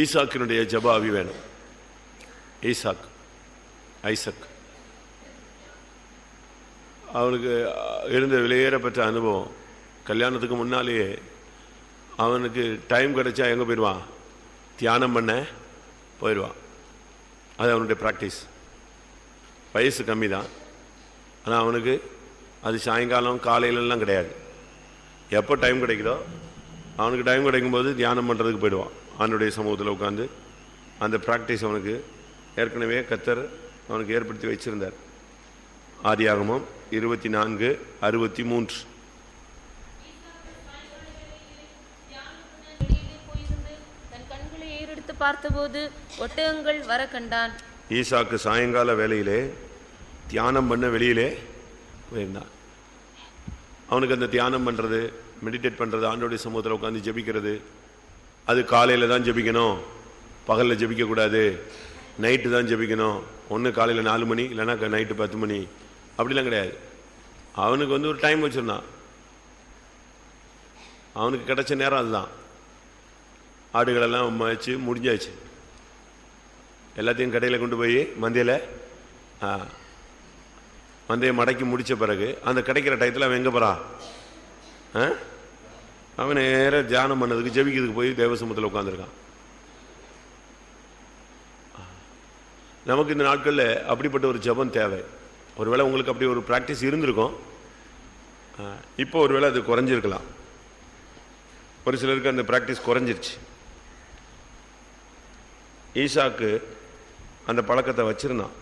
ஈசாக்கினுடைய ஜபாவி வேணும். ஈசாக் ஐசக். அவனுக்கு இருந்த விலையேறப்பட்ட அனுபவம். கல்யாணத்துக்கு முன்னாலேயே அவனுக்கு டைம் கிடைச்சா எங்கே போயிடுவான்? தியானம் பண்ண போயிடுவான். அது அவனுடைய ப்ராக்டிஸ் வயசு கம்மி தான் ஆனால் அவனுக்கு அது சாயங்காலம் காலையிலலாம் கிடையாது. எப்போ டைம் கிடைக்குதோ அவனுக்கு டைம் கிடைக்கும்போது தியானம் பண்ணுறதுக்கு போயிடுவான். ஆண்டுடைய சமூகத்தில் உட்காந்து அந்த ப்ராக்டிஸ் அவனுக்கு ஏற்கனவே கத்தர் அவனுக்கு ஏற்படுத்தி வச்சிருந்தார். ஆதியாகமம் இருபத்தி நான்கு அறுபத்தி மூன்று பார்த்தபோது ஒட்டகங்கள் வர கண்டான் ஈசாக்கு சாயங்கால வேலையிலே தியானம் பண்ண வெளியிலே போயிருந்தான். அவனுக்கு அந்த தியானம் பண்ணுறது மெடிடேட் பண்ணுறது ஆண்டோடைய சமூகத்தில் உட்காந்து ஜெபிக்கிறது அது காலையில் தான் ஜெபிக்கணும். பகலில் ஜபிக்கக்கூடாது நைட்டு தான் ஜெபிக்கணும். ஒன்று காலையில் நாலு மணி இல்லைன்னா நைட்டு பத்து மணி. அப்படிலாம் கிடையாது. அவனுக்கு வந்து ஒரு டைம் வச்சுருந்தான். அவனுக்கு கிடைச்ச நேரம் அதுதான். ஆடுகளெல்லாம் வச்சு முடிஞ்சாச்சு. எல்லாத்தையும் கடையில் கொண்டு போய் மந்தையில் மந்தையை மடக்கி முடித்த பிறகு அந்த கிடைக்கிற டயத்தில் அவன் எங்கே போகிறான் ஆ? அவன் நேராக தியானம் பண்ணதுக்கு ஜெபிக்கிறதுக்கு போய் தேவசமத்தில் உட்காந்துருக்கான் நமக்கு இந்த நாட்களில் அப்படிப்பட்ட ஒரு ஜெபம் தேவை. ஒருவேளை உங்களுக்கு அப்படி ஒரு ப்ராக்டிஸ் இருந்திருக்கும். இப்போ ஒருவேளை அது குறைஞ்சிருக்கலாம். ஒரு சிலருக்கு அந்த ப்ராக்டிஸ் குறைஞ்சிருச்சு. ஈஷாக்கு அந்த பழக்கத்தை வச்சிருந்தான்.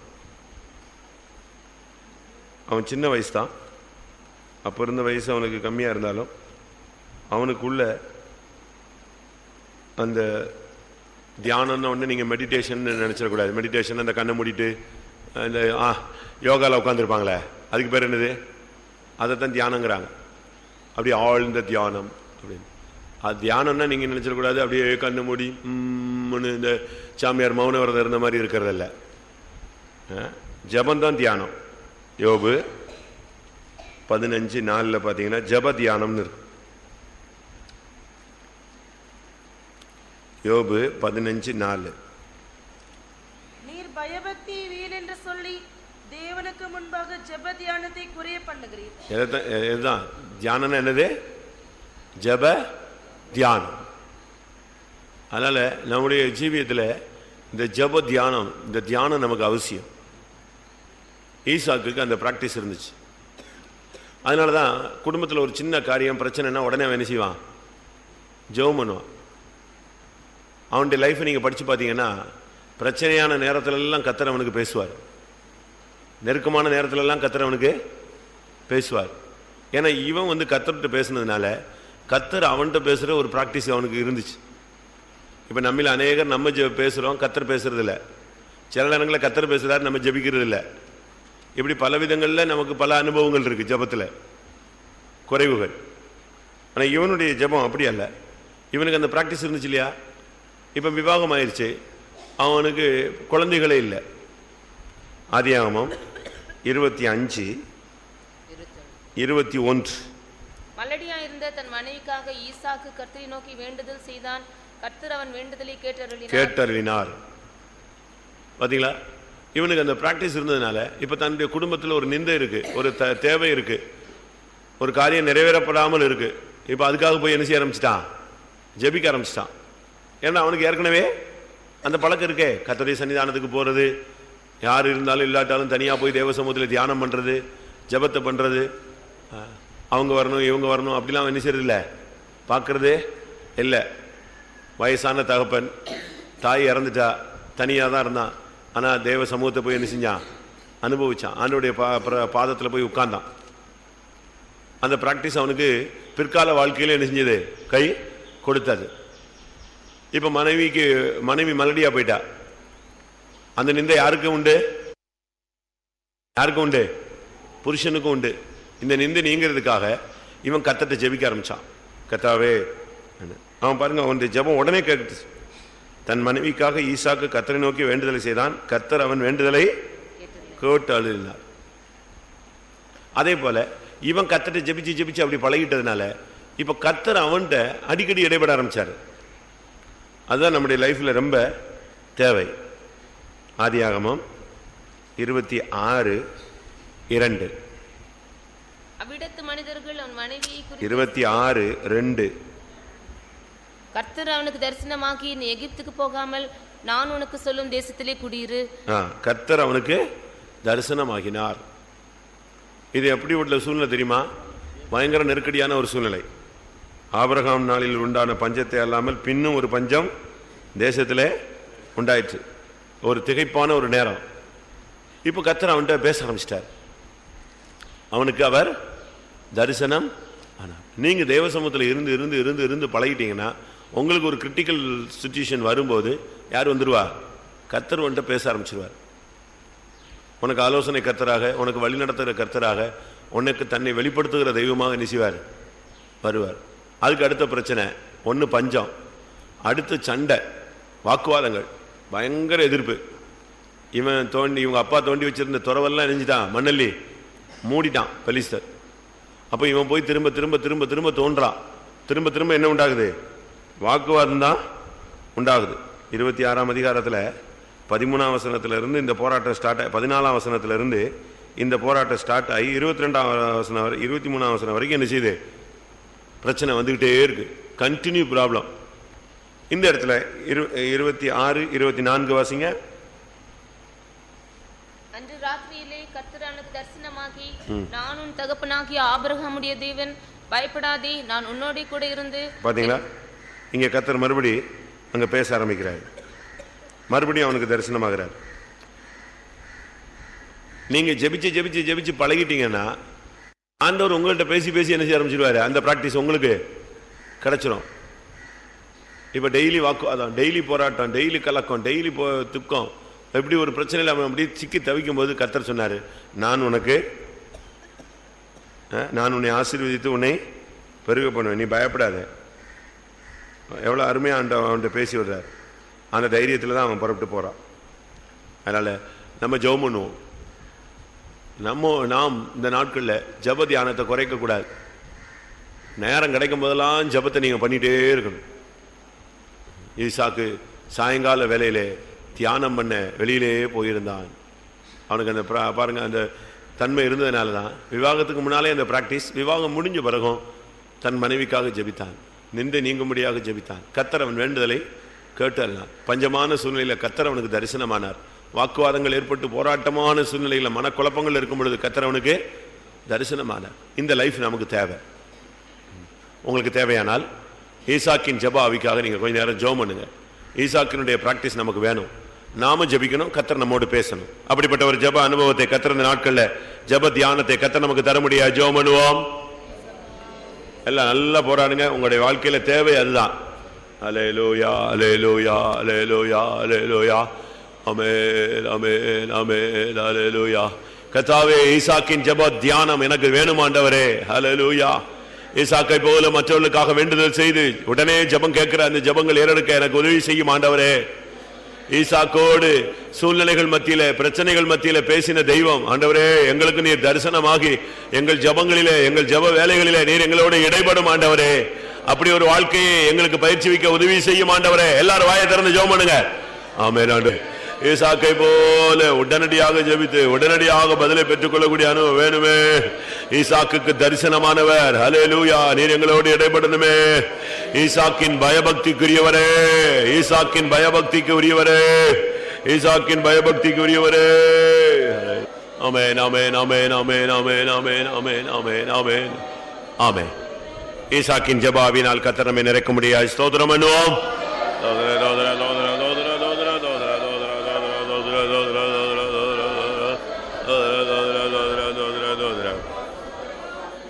அவன் சின்ன வயசு தான் அப்போ இருந்த வயசு அவனுக்கு கம்மியாக இருந்தாலும் அவனுக்குள்ள அந்த தியானம்னு ஒன்று நீங்கள் மெடிடேஷன் நினச்சிடக்கூடாது மெடிடேஷன் அந்த கண்ணை மூடிட்டு இந்த ஆ யோகாவில் உட்காந்துருப்பாங்களே அதுக்கு பேர் என்னது? அதை தான் தியானங்கிறாங்க. அப்படியே ஆழ்ந்த தியானம் அப்படின்னு. அது தியானம்னா நீங்கள் நினச்சிடக்கூடாது அப்படியே கண்ணு மூடி ம்னு இந்த சாமியார் மௌன விரதம் இருந்த மாதிரி இருக்கிறதில்ல. ஜபந்தான் தியானம். யோபு பதினஞ்சு நாலில் பார்த்தீங்கன்னா ஜப தியானம்னு இருக்கு. யோபு பதினஞ்சு நாலு. நீர் பயபக்தி வீண் என்று சொல்லி தேவனுக்கு முன்பாக ஜெப தியானத்தை குறைய பண்ணுகிறீர். தியானம்னா என்னது? ஜப தியானம். அதனால் நம்முடைய ஜீவியத்தில் இந்த ஜப தியானம் இந்த தியானம் நமக்கு அவசியம். ஈசாக்குக்கு அந்த ப்ராக்டிஸ் இருந்துச்சு. அதனால தான் குடும்பத்தில் ஒரு சின்ன காரியம் பிரச்சனைனா உடனே என்ன செய்வான்? ஜெபம் பண்ணுவான். அவனுடைய லைஃப்பை நீங்கள் படித்து பார்த்தீங்கன்னா பிரச்சனையான நேரத்துலெல்லாம் கத்தர் அவனுக்கு பேசுவார். நெருக்கமான நேரத்துலலாம் கத்தர் அவனுக்கு பேசுவார். ஏன்னா இவன் வந்து கத்தர்கிட்ட பேசுனதுனால கத்தர் அவன்கிட்ட பேசுகிற ஒரு ப்ராக்டிஸ் அவனுக்கு இருந்துச்சு. இப்போ நம்மள அநேகர் நம்ம ஜெ பேசுகிறோம் கத்தர் பேசுறது சில நேரங்களில் கத்தர் பேசுகிறார் நம்ம ஜெபிக்கிறது இல்லை இப்படி பல விதங்களில் நமக்கு பல அனுபவங்கள் இருக்குது ஜெபத்தில். குறைவுகள். ஆனால் இவனுடைய ஜெபம் அப்படி அல்ல. இவனுக்கு அந்த ப்ராக்டிஸ் இருந்துச்சு இல்லையா? இப்போ விவாகம் ஆயிடுச்சு அவனுக்கு குழந்தைகளே இல்லை. ஆதியாகமம் இருபத்தி அஞ்சு இருபத்தி ஒன்று. மலடியா இருந்த தன் மனைவிக்காக ஈசாக்கு கர்த்தரை நோக்கி வேண்டுதல் செய்தான். கர்த்தர் அவன் வேண்டுதலை கேட்டருளினார். கேட்டறிவினார் பாத்தீங்களா? இவனுக்கு அந்த பிராக்டிஸ் இருந்ததுனால இப்ப தன்னுடைய குடும்பத்தில் ஒரு நிந்தை இருக்கு ஒரு த- தேவை இருக்கு. ஒரு காரியம் நிறைவேறப்படாமல் இருக்கு. இப்ப அதுக்காக போய் என்ன செய்ய ஆரம்பிச்சிட்டான்? ஜெபிக்க ஆரம்பிச்சிட்டான். ஏன்னா அவனுக்கு ஏற்கனவே அந்த பழக்கம் இருக்கே? கத்தரை சன்னிதானத்துக்கு போறது. யார் இருந்தாலும் இல்லாட்டாலும் தனியா போய் தேவ சமூகத்தில் தியானம் பண்றது ஜெபத்தை பண்றது. அவங்க வரணும் இவங்க வரணும் அப்படிலாம் அவன் என்ன செய்யறது இல்லை இல்லை. வயசான தகப்பன் தாய் இறந்துட்டா தனியாக தான் இருந்தான். ஆனால் தேவ சமூகத்தை போய் என்ன செஞ்சான்? அனுபவிச்சான். ஆண்டோடைய பா பாதத்தில் போய் உட்கார்ந்தான். அந்த ப்ராக்டிஸ் அவனுக்கு பிற்கால வாழ்க்கையிலே என்ன செஞ்சது? கை கொடுத்தது. இப்போ மனைவிக்கு மனைவி மலடியா போயிட்டா? அந்த நிந்தை யாருக்கும் உண்டு? யாருக்கும் உண்டு? புருஷனுக்கும் உண்டு. இந்த நிந்தை நீங்கிறதுக்காக இவன் கத்தத்தை ஜெபிக்க ஆரம்பிச்சான். கத்தாவே அவன் பாருங்க அவனுடைய ஜெபம் உடனே கேட்டுச்சு. தன் மனைவிக்காக ஈசாக்கு கத்தரை நோக்கி வேண்டுதலை செய்தான். கத்தர் அவன் வேண்டுதலை கேட்டு அழுதினார். அதே போல இவன் கத்தரை ஜெபிச்சு ஜெபிச்சு அப்படி பழகிட்டதுனால இப்ப கத்தர் அவன்கிட்ட அடிக்கடி இடைபெட ஆரம்பிச்சாரு. அதுதான் நம்முடைய லைஃப்பில் ரொம்ப தேவை. ஆதியாகமம் இருபத்தி ஆறு இரண்டு. அவ்விடத்து மனிதர்கள் அவன் மனைவியை இருபத்தி ஆறு ரெண்டு. கர்த்தர் அவனுக்கு தரிசனமாக்கி நீ எகிப்துக்கு போகாமல் நான் உனக்கு சொல்லும் தேசத்திலே குடியிரு. ஆ கர்த்தர் அவனுக்கு தரிசனமாகினார். இது எப்படி உள்ள சூழ்நிலை தெரியுமா? பயங்கர நெருக்கடியான ஒரு சூழ்நிலை. ஆபிரகாம் நாளில் உண்டான பஞ்சத்தை அல்லாமல் பின்னும் ஒரு பஞ்சம் தேசத்திலே உண்டாயிற்று. ஒரு திகைப்பான ஒரு நேரம். இப்போ கத்தர் அவன்கிட்ட பேச ஆரம்பிச்சிட்டார். அவனுக்கு அவர் தரிசனம் ஆனால் நீங்கள் தேவசமூகத்தில் இருந்து இருந்து இருந்து இருந்து பழகிட்டீங்கன்னா உங்களுக்கு ஒரு கிரிட்டிக்கல் சுச்சுவேஷன் வரும்போது யார் வந்துடுவா கத்தர் வந்துட்டு பேச ஆரம்பிச்சிருவார். உனக்கு ஆலோசனை கர்த்தராக உனக்கு வழி நடத்துகிற கர்த்தராக உனக்கு தன்னை வெளிப்படுத்துகிற தெய்வமாக நிசிவார் வருவார். அதுக்கு அடுத்த பிரச்சனை ஒன்று பஞ்சம் அடுத்து சண்டை வாக்குவாதங்கள். பயங்கர எதிர்ப்பு. இவன் தோண்டி இவங்க அப்பா தோண்டி வச்சுருந்த துறவெல்லாம் நெஞ்சிட்டான் மண்ணல்லி மூடிட்டான் பெலிஸ்தர் அப்போ இவன் போய் திரும்ப திரும்ப திரும்ப திரும்ப தோன்றான். திரும்ப திரும்ப என்ன உண்டாகுது? வாக்குவாதம் தான் உண்டாகுது. இருபத்தி ஆறாம் அதிகாரத்தில் பதிமூணாம் வசனத்திலிருந்து இந்த போராட்டம் ஸ்டார்ட் ஆகி பதினாலாம் வசனத்திலிருந்து இந்த போராட்டம் ஸ்டார்ட் ஆகி இருபத்தி ரெண்டாம் வசனம் வரை இருபத்தி மூணாம் வசனம் வரைக்கும் என்ன செய்யுது பிரச்சனை வந்துக்கிட்டே இருக்கு. கண்டினியூ ப்ராப்ளம் இந்த இடத்துல இரு இருபத்தி ஆறு இருபத்தி நான்கு வாசிங்க. அன்று ராத்திரியிலே கர்த்தர் அவனுக்கு தரிசனமாகி நான் உன் தகப்பனாகிய ஆபிரகாமுடைய தேவன். பயப்படாதே நான் உன்னோட கூட இருந்து பாத்தீங்களா? இங்க கத்தர் மறுபடி அங்க பேச ஆரம்பிக்கிறார். மறுபடியும் அவனுக்கு தரிசனமாகிறார். நீங்க ஜெபிச்சு ஜெபிச்சு ஜெபிச்சு பழகிட்டீங்கன்னா ஆண்டவர் உங்கள்கிட்ட பேசி பேசி என்ன செய்ய ஆரம்பிச்சிருவாரு? அந்த ப்ராக்டிஸ் உங்களுக்கு கிடைச்சிரும். இப்போ டெய்லி வாக்குவாதம் டெய்லி போராட்டம் டெய்லி கலக்கம் டெய்லி போ துக்கம். எப்படி ஒரு பிரச்சனையில் அவன் அப்படி சிக்கி தவிக்கும் போது கத்தர் சொன்னாரு நான் உனக்கு நான் உன்னை ஆசீர்வதித்து உன்னை பெருக பண்ணுவேன். நீ பயப்படாத. எவ்வளோ அருமையாக அவன்கிட்ட அவன்கிட்ட பேசி விடுறார் அந்த தைரியத்தில் தான் அவன் புறப்பட்டு போகிறான் அதனால் நம்ம ஜெபம் பண்ணுவோம். நம்ம நாம் இந்த நாட்களில் ஜப தியானத்தை குறைக்கக்கூடாது நேரம் கிடைக்கும் போதெல்லாம் ஜபத்தை நீங்கள் பண்ணிகிட்டே இருக்கணும். ஈசாக்கு சாயங்கால வேலையிலே தியானம் பண்ண வெளியிலே போயிருந்தான். அவனுக்கு அந்த பிரா- பாருங்க அந்த தன்மை இருந்ததுனால தான் விவாகத்துக்கு முன்னாலே அந்த பிராக்டிஸ் விவாகம் முடிஞ்ச பிறகும் தன் மனைவிக்காக ஜெபித்தான். நின்று நீங்கும்படியாக ஜெபித்தான். கத்தர் அவன் வேண்டுதலை கேட்டு அல்லான் பஞ்சமான சூழ்நிலையில் கத்தர் அவனுக்கு தரிசனமானார். வாக்குவாதங்கள் ஏற்பட்டு போராட்டமான சூழ்நிலையில் மனக்குழப்பங்கள் இருக்கும் பொழுது கத்திரவனுக்கு தரிசனமான இந்த லைஃப் நமக்கு தேவை. உங்களுக்கு தேவையானால் ஈசாக்கின் ஜெப நீங்கள் நீங்க கொஞ்ச நேரம் ஜோம் பண்ணுங்க. ஈசாக்கினுடைய பிராக்டிஸ் நமக்கு வேணும். நாம ஜெபிக்கணும் கத்தர் நம்மோடு பேசணும். அப்படிப்பட்ட ஒரு ஜப அனுபவத்தை கத்திர இந்த நாட்கள்ல ஜெப தியானத்தை கத்தர் நமக்கு தர முடியாது. ஜோம் பண்ணுவோம். எல்லாம் நல்லா போராடுங்க. உங்களுடைய வாழ்க்கையில தேவை அதுதான். அலேலூயா அலேலூயா அலேலூயா அலேலூயா அமேன் அமேன் அமேன் அலேலூயா கத்தாவே ஈசாக்கின் ஜெப தியானம் எனக்கு வேணுமாண்டவரே ஹalleluya ஈசாக்கை போல மற்றவர்களுக்காக வேண்டுதல் செய்து உடனே ஜெபம் கேட்கிற அந்த ஜெபங்கள் ஏறெடுக்க எனக்கு உதவி செய்யும் ஆண்டவரே. ஈசாக்கோடு சூழ்நிலைகள் மத்தியில பிரச்சனைகள் மத்தியில பேசின தெய்வம் ஆண்டவரே எங்களுக்கு நீர் தரிசனமாகி எங்கள் ஜபங்களிலே எங்கள் ஜப வேலைகளிலே நீர் எங்களோடு இடைபடும் ஆண்டவரே. அப்படி ஒரு வாழ்க்கையை எங்களுக்கு பயிற்சி வைக்க உதவி செய்யும் ஆண்டவரே. எல்லாரும் வாயை திறந்து ஜோம் பண்ணுங்க. ஆமே ஆண்டு. ஈசாக்கை போல உடனடியாக ஜெபித்து உடனடியாக பதிலை பெற்றுக்கொள்ளக்கூடிய அனுபவம் வேணுமே. ஈசாக்கு தரிசனமானவர். ஹalleluya. நீர் எங்களோடு இடைபடணுமே. ஈசாக்கின் பயபக்திக்குரியவரே. ஈசாக்கின் பயபக்திக்கு உரியவரே ஈசாக்கின் பயபக்திக்கு உரியவரே ஆமென் ஆமென் ஆமென் ஆமென் ஆமென் ஆமென் ஆமென் ஆமென். ஆமென். ஆமே ஈசாக்கின் ஜபாவினால் கத்தனமே நிறைக்க முடியாது ஸ்தோத்திரம் என்னுவோம்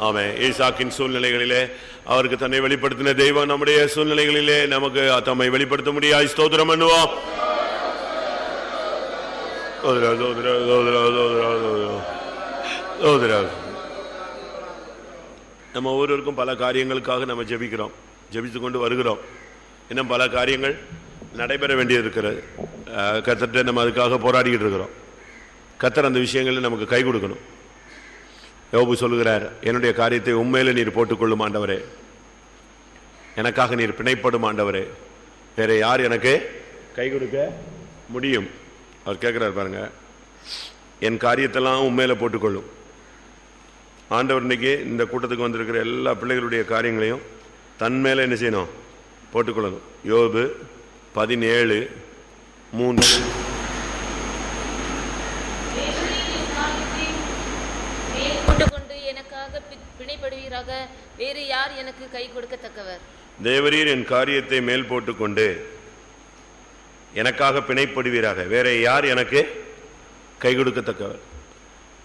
ஆமே ஈசாக்கின் சூழ்நிலைகளிலே அவருக்கு தன்னை வெளிப்படுத்தின தெய்வம் நம்முடைய சூழ்நிலைகளிலே நமக்கு தம்மை வெளிப்படுத்த முடியாது ஸ்தோத்திரம் பண்ணுவோம் நம்ம ஒவ்வொருவருக்கும் பல காரியங்களுக்காக நம்ம ஜெபிக்கிறோம். ஜெபித்து கொண்டு வருகிறோம். இன்னும் பல காரியங்கள் நடைபெற வேண்டியது இருக்கிறது அஹ், நம்ம அதுக்காக போராடிக்கிட்டு இருக்கிறோம். கத்தர் அந்த விஷயங்களில் நமக்கு கை கொடுக்கணும். யோபு சொல்லுகிறார் என்னுடைய காரியத்தை உண்மையில நீர் போட்டுக்கொள்ளும் ஆண்டவரே. எனக்காக நீர் பிணைப்படும் ஆண்டவரே. வேற யார் எனக்கு கை கொடுக்க முடியும்? அவர் கேட்கிறார் பாருங்க என் காரியத்தெல்லாம் உண்மையில போட்டுக்கொள்ளும். ஆண்டவர் இன்னைக்கு இந்த கூட்டத்துக்கு வந்திருக்கிற எல்லா பிள்ளைகளுடைய காரியங்களையும் தன் மேல என்ன செய்யணும்? போட்டுக்கொள்ளணும். யோபு பதினேழு மூன்று மேல் கொண்டு எனக்காக பி- பிணைப்படுவீராக வேறு யார் எனக்கு கை கொடுக்கத்தக்கவர்? தேவரீர் என் காரியத்தை மேல் போட்டுக்கொண்டு எனக்காக பிணைப்படுவீராக. வேற யார் எனக்கு கை கொடுக்கத்தக்கவர்?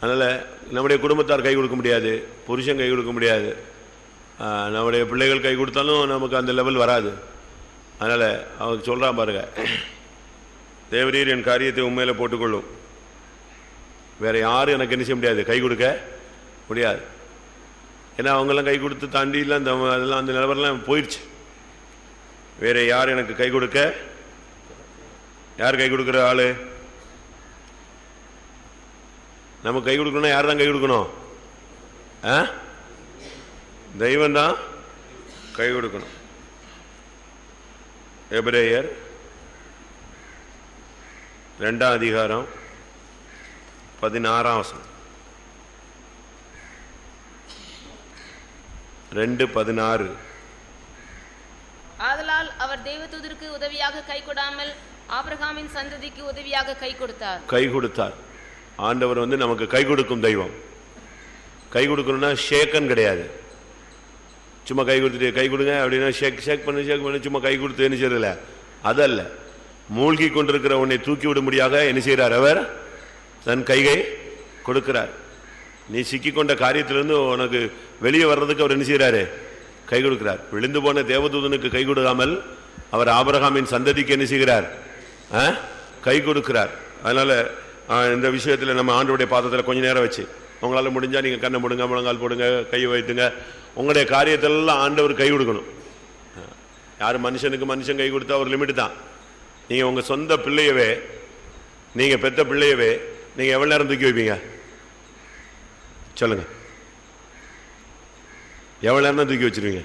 அதனால் நம்முடைய குடும்பத்தார் கை கொடுக்க முடியாது புருஷன் கை கொடுக்க முடியாது. நம்முடைய பிள்ளைகள் கை கொடுத்தாலும் நமக்கு அந்த லெவல் வராது. அதனால் அவங்க சொல்கிறான் பாருங்க தேவரீர் என் காரியத்தை உண்மையில போட்டுக்கொள்ளும். வேற யாரும் எனக்கு என்ன செய்ய முடியாது கை கொடுக்க முடியாது. ஏன்னா அவங்கெல்லாம் கை கொடுத்து தாண்டிலாம் அந்த அதெல்லாம் அந்த நிலவரெல்லாம் போயிடுச்சு வேற யார் எனக்கு கை கொடுக்க? யார் கை கொடுக்குற ஆள்? நம்ம கை கொடுக்கணும்னா யார் தான் கை கொடுக்கணும்? ஆ? தெய்வம் தான் கை கொடுக்கணும். எபிரேயர் ரெண்டாம் அதிகாரம் பதினாறாம் வசனம். ரெண்டு பதினாறு. ஆதலால் அவர் தேவதூதருக்கு உதவியாக கை கொடாமல் ஆபிரகாமின் சந்ததிக்கு உதவியாக கை கொடுத்தார். கை கொடுத்தார். ஆண்டவர் வந்து நமக்கு கை கொடுக்கும் தெய்வம். கை கொடுக்கணும்னா ஷேக்கன் கிடையாது. சும்மா கை கொடுத்துட்டு கை கொடுங்க அப்படின்னா ஷேக் ஷேக் பண்ணு ஷேக் பண்ணு சும்மா கை கொடுத்து என்ன செய்யறதில்ல? அதல்ல. மூழ்கி கொண்டிருக்கிற உன்னை தூக்கி விடும்படியாக என்ன செய்கிறார் அவர் தன் கைகை கொடுக்கிறார். நீ சிக்கிக்கொண்ட காரியத்திலிருந்து உனக்கு வெளியே வர்றதுக்கு அவர் என்ன செய்கிறாரு கை கொடுக்கிறார். விழுந்து போன தேவதூதனுக்கு கை கொடுக்காமல் அவர் ஆபரகாமின் சந்ததிக்கு என்ன செய்கிறார்? ஆ? கை கொடுக்கிறார். அதனால இந்த விஷயத்தில் நம்ம ஆண்டோடைய பாதத்தில் கொஞ்ச நேரம் வச்சு உங்களால் முடிஞ்சால் நீங்கள் கண்ணை முடுங்க முழங்கால் போடுங்க கையை வைத்துங்க. உங்களுடைய காரியத்திலெல்லாம் ஆண்டவர் கை கொடுக்கணும். யார் மனுஷனுக்கு மனுஷன் கை கொடுத்தா ஒரு லிமிட் தான். நீங்கள் உங்கள் சொந்த பிள்ளையவே நீங்கள் பெற்ற பிள்ளையவே நீங்கள் எவ்வளோ நேரம் தூக்கி வைப்பீங்க? சொல்லுங்க. எவ்வளோ நேரம் தூக்கி வச்சிருவீங்க?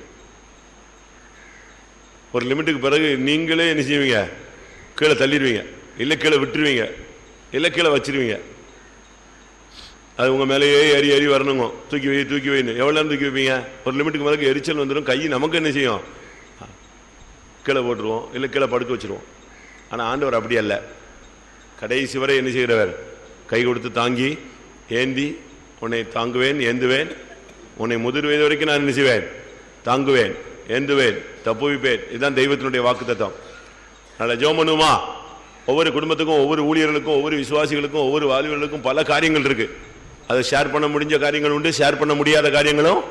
ஒரு லிமிட்டுக்கு பிறகு நீங்களே என்ன செய்வீங்க? கீழே தள்ளிடுவீங்க. இல்லை கீழே விட்டுருவீங்க. இல்லை கீழே வச்சிருவீங்க. அது உங்கள் மேலேயே ஏறி ஏறி வரணுங்க. தூக்கி வை தூக்கி வைன்னு. எவ்வளோ நேரம் தூக்கி வைப்பீங்க? ஒரு லிமிட்டுக்கு மேலே எரிச்சல் வந்துடும் கை நமக்கு என்ன செய்யும்? கீழே போட்டுருவோம் இல்லை கீழே படுக்க வச்சிருவோம். ஆனால் ஆண்டவர் அப்படி அல்ல. கடைசி வரை என்ன செய்கிறவர்? கை கொடுத்து தாங்கி ஏந்தி உன்னை தாங்குவேன் ஏந்துவேன். உன்னை முதிர் வயது வரைக்கும் நான் நினைச்சுவேன் தாங்குவேன் ஏந்துவேன் தப்புவிப்பேன். இதுதான் தெய்வத்தினுடைய வாக்குத்தத்தம். தத்துவம் ஜோமனுமா? ஒவ்வொரு குடும்பத்துக்கும் ஒவ்வொரு ஊழியர்களுக்கும் ஒவ்வொரு விசுவாசிகளுக்கும் ஒவ்வொரு வாலிபர்களுக்கும் பல காரியங்கள் இருக்கு. அதை ஷேர் பண்ண முடிஞ்ச காரியங்கள் உண்டு ஷேர் பண்ண முடியாத காரியங்களும்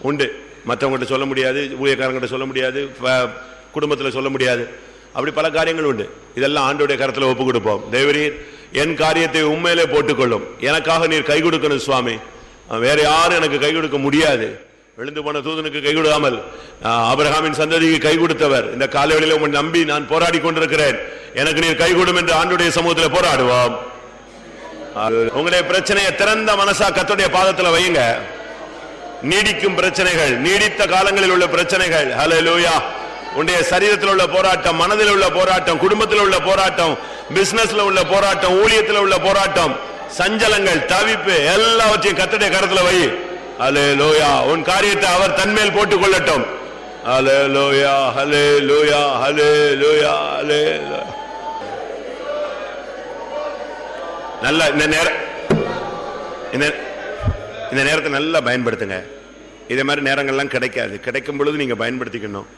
உண்டு. மற்றவங்கள்ட்ட சொல்ல முடியாது ஊழியக்காரங்கிட்ட சொல்ல முடியாது குடும்பத்தில் சொல்ல முடியாது. அப்படி பல காரியங்கள் உண்டு. இதெல்லாம் ஆண்டோடைய கரத்தில் ஒப்பு கொடுப்போம். தேவரீர் என் காரியத்தை உண்மையிலே போட்டுக்கொள்ளும். எனக்காக நீர் கை கொடுக்கணும் சுவாமி. வேற யாரும் எனக்கு கை கொடுக்க முடியாது. விழுந்து போன தூதனுக்கு கை கொடுக்காமல் அபிரஹாமின் ஆபிரகாமின் சந்ததிக்கு கை கொடுத்தவர். இந்த காலவெளியில உங்களை நம்பி நான் போராடி கொண்டிருக்கிறேன். எனக்கு நீர் கை கொடும் என்று ஆண்டுடைய சமூகத்தில் போராடுவோம். அது- உங்களுடைய பிரச்சனையை திறந்த மனசா கத்துடைய பாதத்தில் வையுங்க. நீடிக்கும் பிரச்சனைகள் நீடித்த காலங்களில் உள்ள பிரச்சனைகள். ஹalleluya உன்னுடைய சரீரத்தில் உள்ள போராட்டம் மனதில் உள்ள போராட்டம் குடும்பத்தில் உள்ள போராட்டம் பிசினஸ்ல உள்ள போராட்டம் ஊழியத்தில் உள்ள போராட்டம் சஞ்சலங்கள் தவிப்பு எல்லாவற்றையும் கர்த்தருடைய கரத்துல வை. லோயா உன் காரியத்தை அவர் தன்மேல் போட்டுக் கொள்ளட்டும் லோயா அலு லோயா அலு நல்ல இந்த நேரம் இந்த இந்த நேரத்தை நல்லா பயன்படுத்துங்க. இதே மாதிரி நேரங்கள்லாம் கிடைக்காது. கிடைக்கும் பொழுது நீங்க பயன்படுத்திக்கணும்.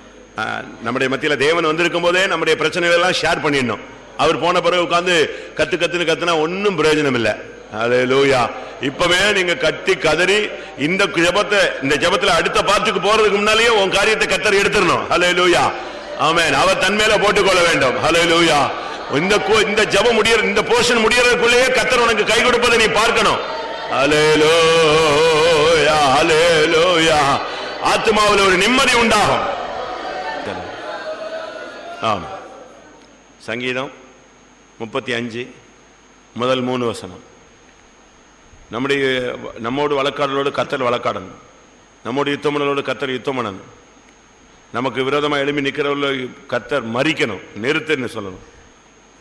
நம்முடைய மத்தியில் தேவன் வந்திருக்கும் போதே நம்முடைய பிரச்சனைகள் எல்லாம் ஷேர் பண்ணிடணும். அவர் போன பிறகு உட்காந்து கத்து கத்துன்னு கத்துனா ஒன்றும் பிரயோஜனம் இல்லை. அது லூயா இப்பவே நீங்க கத்தி கதறி இந்த ஜபத்தை இந்த ஜபத்துல அடுத்த பாட்டுக்கு போறதுக்கு முன்னாலேயே உன் காரியத்தை கத்தர் எடுத்துடணும். ஹலே லூயா ஆமேன் அவர் தன்மையில போட்டுக்கொள்ள வேண்டும். ஹலே லூயா இந்த இந்த ஜபம் முடியற இந்த போர்ஷன் முடியறதுக்குள்ளேயே கத்தர் உனக்கு கை கொடுப்பதை நீ பார்க்கணும். ஹலே லோயா ஹலே லோயா ஆத்மாவில் ஒரு நிம்மதி உண்டாகும். ஆம். சங்கீதம் முப்பத்தி அஞ்சு முதல் மூணு வசனம். நம்முடைய நம்மோடு வழக்காடலோடு கத்தல் வழக்காடணும். நம்மோடு யுத்தமனோடு கத்தர் யுத்தமனன் நமக்கு விரோதமாக எழுப்பி நிற்கிறவர்கள கத்தர் மறிக்கணும். நிறுத்துன்னு சொல்லணும்.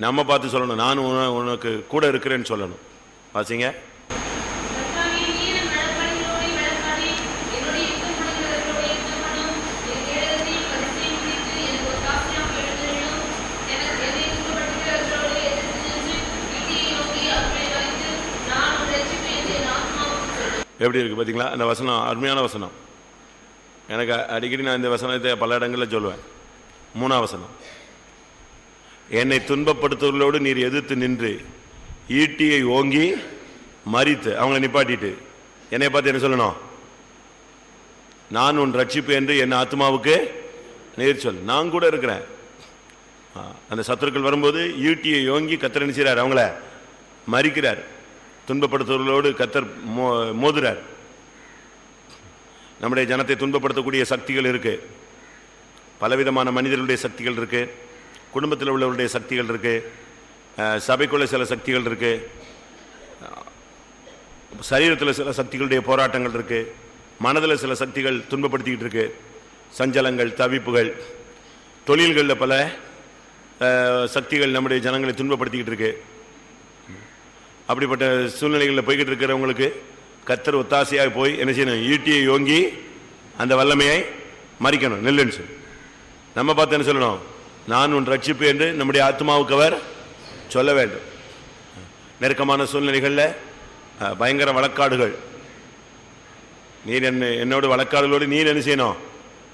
நம்ம பார்த்து சொல்லணும். நான் உனக்கு கூட இருக்கிறேன்னு சொல்லணும். வாசிங்க கர்த்தாவே, நீர் என் நடபடிகளோடு நடக்காதே. என்னுடைய யுத்தம் பண்ணுகிறவர்களோடு யுத்தம் பண்ணும். என் கேடகத்தையும் கருத்தையும் பிடித்து எனக்கு ஒத்தாசையாக எழுந்தருளும். எனக்கு என்னை துன்பப்படுத்துகிறவர்களோடு எதிர்த்து நின்று, ஈட்டியை நோக்கி அவர்களை வளைத்து, நான் உன் ரட்சிப்பேன் என்று என் ஆத்மாவுக்கு சொல்லும். எப்படி இருக்கு பார்த்தீங்களா அந்த வசனம் அருமையான வசனம். எனக்கு அடிக்கடி நான் இந்த வசனத்தை பல இடங்களில் சொல்லுவேன். மூணாம் வசனம். என்னை துன்பப்படுத்துவர்களோடு நீர் எதிர்த்து நின்று ஈட்டியை ஓங்கி மறித்து அவங்களை நிப்பாட்டிட்டு. என்னை பார்த்து என்ன சொல்லணும்? நான் உன் ரட்சிப்பு என்று என் ஆத்மாவுக்கு நீர் சொல். நான் கூட இருக்கிறேன். அந்த சத்துருக்கள் வரும்போது ஈட்டியை ஓங்கி கத்தர் என்ன அவங்கள மறிக்கிறார். துன்பப்படுத்துவர்களோடு கத்தர் மோ மோதுறார். நம்முடைய ஜனத்தை துன்பப்படுத்தக்கூடிய சக்திகள் இருக்கு. பலவிதமான மனிதர்களுடைய சக்திகள் இருக்கு. குடும்பத்தில் உள்ளவருடைய சக்திகள் இருக்கு. சபைக்குள்ளே சபைக்குள்ள சில சக்திகள் இருக்கு. சரீரத்தில் சில சக்திகளுடைய போராட்டங்கள் இருக்கு. மனதில் சில சக்திகள் துன்பப்படுத்திக்கிட்டு இருக்கு. சஞ்சலங்கள் தவிப்புகள் தொழில்களில் பல சக்திகள் நம்முடைய ஜனங்களை துன்பப்படுத்திக்கிட்டு இருக்கு. அப்படிப்பட்ட சூழ்நிலைகளில் போய்கிட்டு இருக்கிறவங்களுக்கு கத்தர் ஒத்தாசையாக போய் என்ன செய்யணும்? ஈட்டியை யோங்கி அந்த வல்லமையை மறிக்கணும். நெல்லுன்னு சொல்லி. நம்ம பார்த்து என்ன சொல்லணும்? நான் உன் ரட்சிப்பு என்று நம்முடைய ஆத்மாவுக்கு அவர் சொல்ல வேண்டும். நெருக்கமான சூழ்நிலைகளில் பயங்கர வழக்காடுகள். நீர் என்ன என்னோட வழக்காடுகளோடு நீர் என்ன செய்யணும்?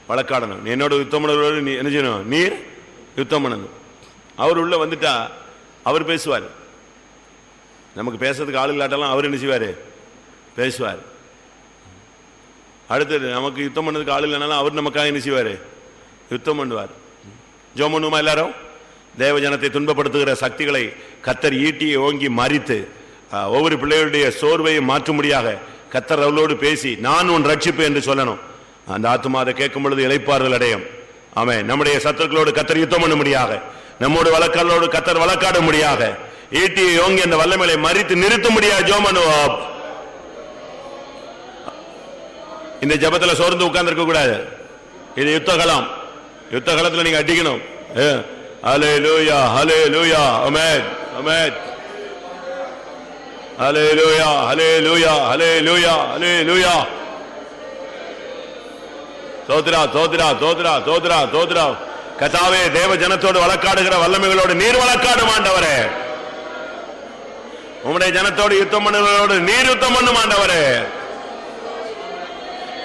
வழக்காடணும். என்னோட யுத்தம் நீ என்ன செய்யணும்? நீர் யுத்தம் பண்ணணும். அவர் உள்ளே வந்துட்டா அவர் பேசுவார். நமக்கு பேசுறதுக்கு ஆள் இல்லாட்டாலும் அவர் என்ன செய்வார்? பேசுவார். அடுத்தது நமக்கு யுத்தம் பண்ணதுக்கு ஆள் இல்லைனாலும் அவர் நமக்காக என்ன செய்வார்? யுத்தம் பண்ணுவார். ஜோம் பண்ணுமா எல்லாரும்? தேவ ஜனத்தை துன்பப்படுத்துகிற சக்திகளை கத்தர் ஈட்டியை ஓங்கி மறித்து ஒவ்வொரு பிள்ளைகளுடைய சோர்வையை மாற்றும்படியாக கத்தர் அவளோடு பேசி நான் உன் ரட்சிப்பு என்று சொல்லணும். அந்த ஆத்துமா அதை கேட்கும் பொழுது இழைப்பார்கள் அடையும். அவன் நம்முடைய சத்துருக்களோடு கத்தர் யுத்தம் பண்ணும்படியாக நம்மோடு வழக்காளோடு கத்தர் வழக்காடும்படியாக ஈட்டியை ஓங்கி அந்த வல்லமையை மறித்து நிறுத்த முடியாது ஜோம் இந்த ஜபத்தில் சோர்ந்து உட்கார்ந்து இருக்க கூடாது. இது யுத்த களம் யுத்த களத்துல நீங்க அடிக்கணும். ஹலே லூயா ஹலே லூயா அமேத் அமேத் ஹலே லூயா ஹலே லூயா ஹலே லூயா ஹலே லூயா சோத்ரா சோத்ரா சோத்ரா சோத்ரா சோத்ரா கதாவே தேவ ஜனத்தோடு வழக்காடுகிற வல்லமைகளோடு நீர் வழக்காடும் ஆண்டவரே. உங்களுடைய ஜனத்தோடு யுத்தம் பண்ணுவதோடு நீர் யுத்தம் பண்ணும் ஆண்டவரே.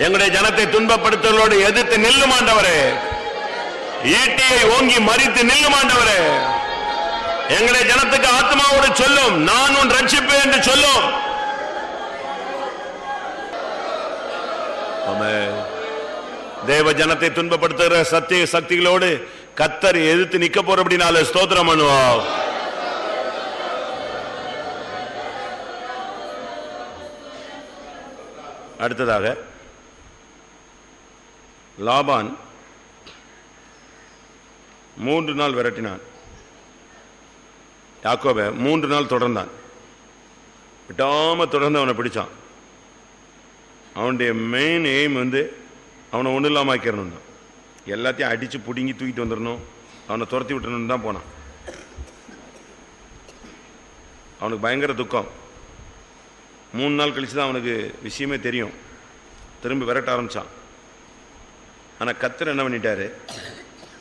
எங்களுடைய ஜனத்தை துன்பப்படுத்துவதோடு எதிர்த்து நில்லும் ஆண்டவரே. ஈட்டியை ஓங்கி மறித்து நில்லும் ஆண்டவரே. எங்களுடைய ஜனத்துக்கு ஆத்மாவோடு சொல்லும் நான் உன் ரட்சிப்பு என்று சொல்லும். தேவ ஜனத்தை துன்பப்படுத்துகிற சத்திய சக்திகளோடு கத்தர் எதிர்த்து நிக்க போற அப்படின்னால ஸ்தோத்திரம் பண்ணுவோம் அடுத்ததாக லாபான் மூன்று நாள் விரட்டினான். யாக்கோபை மூன்று நாள் தொடர்ந்தான். விட்டாமல் தொடர்ந்து அவனை பிடிச்சான். அவனுடைய மெயின் எய்ம் வந்து அவனை ஒன்றும் இல்லாமல் ஆக்கிடணும் தான் எல்லாத்தையும் அடித்து பிடுங்கி தூக்கிட்டு வந்துடணும். அவனை துரத்தி விட்டணும்னு தான் போனான். அவனுக்கு பயங்கர துக்கம். மூணு நாள் கழிச்சு தான் அவனுக்கு விஷயமே தெரியும். திரும்பி விரட்ட ஆரம்பிச்சான். ஆனால் கத்தர் என்ன பண்ணிட்டாரு?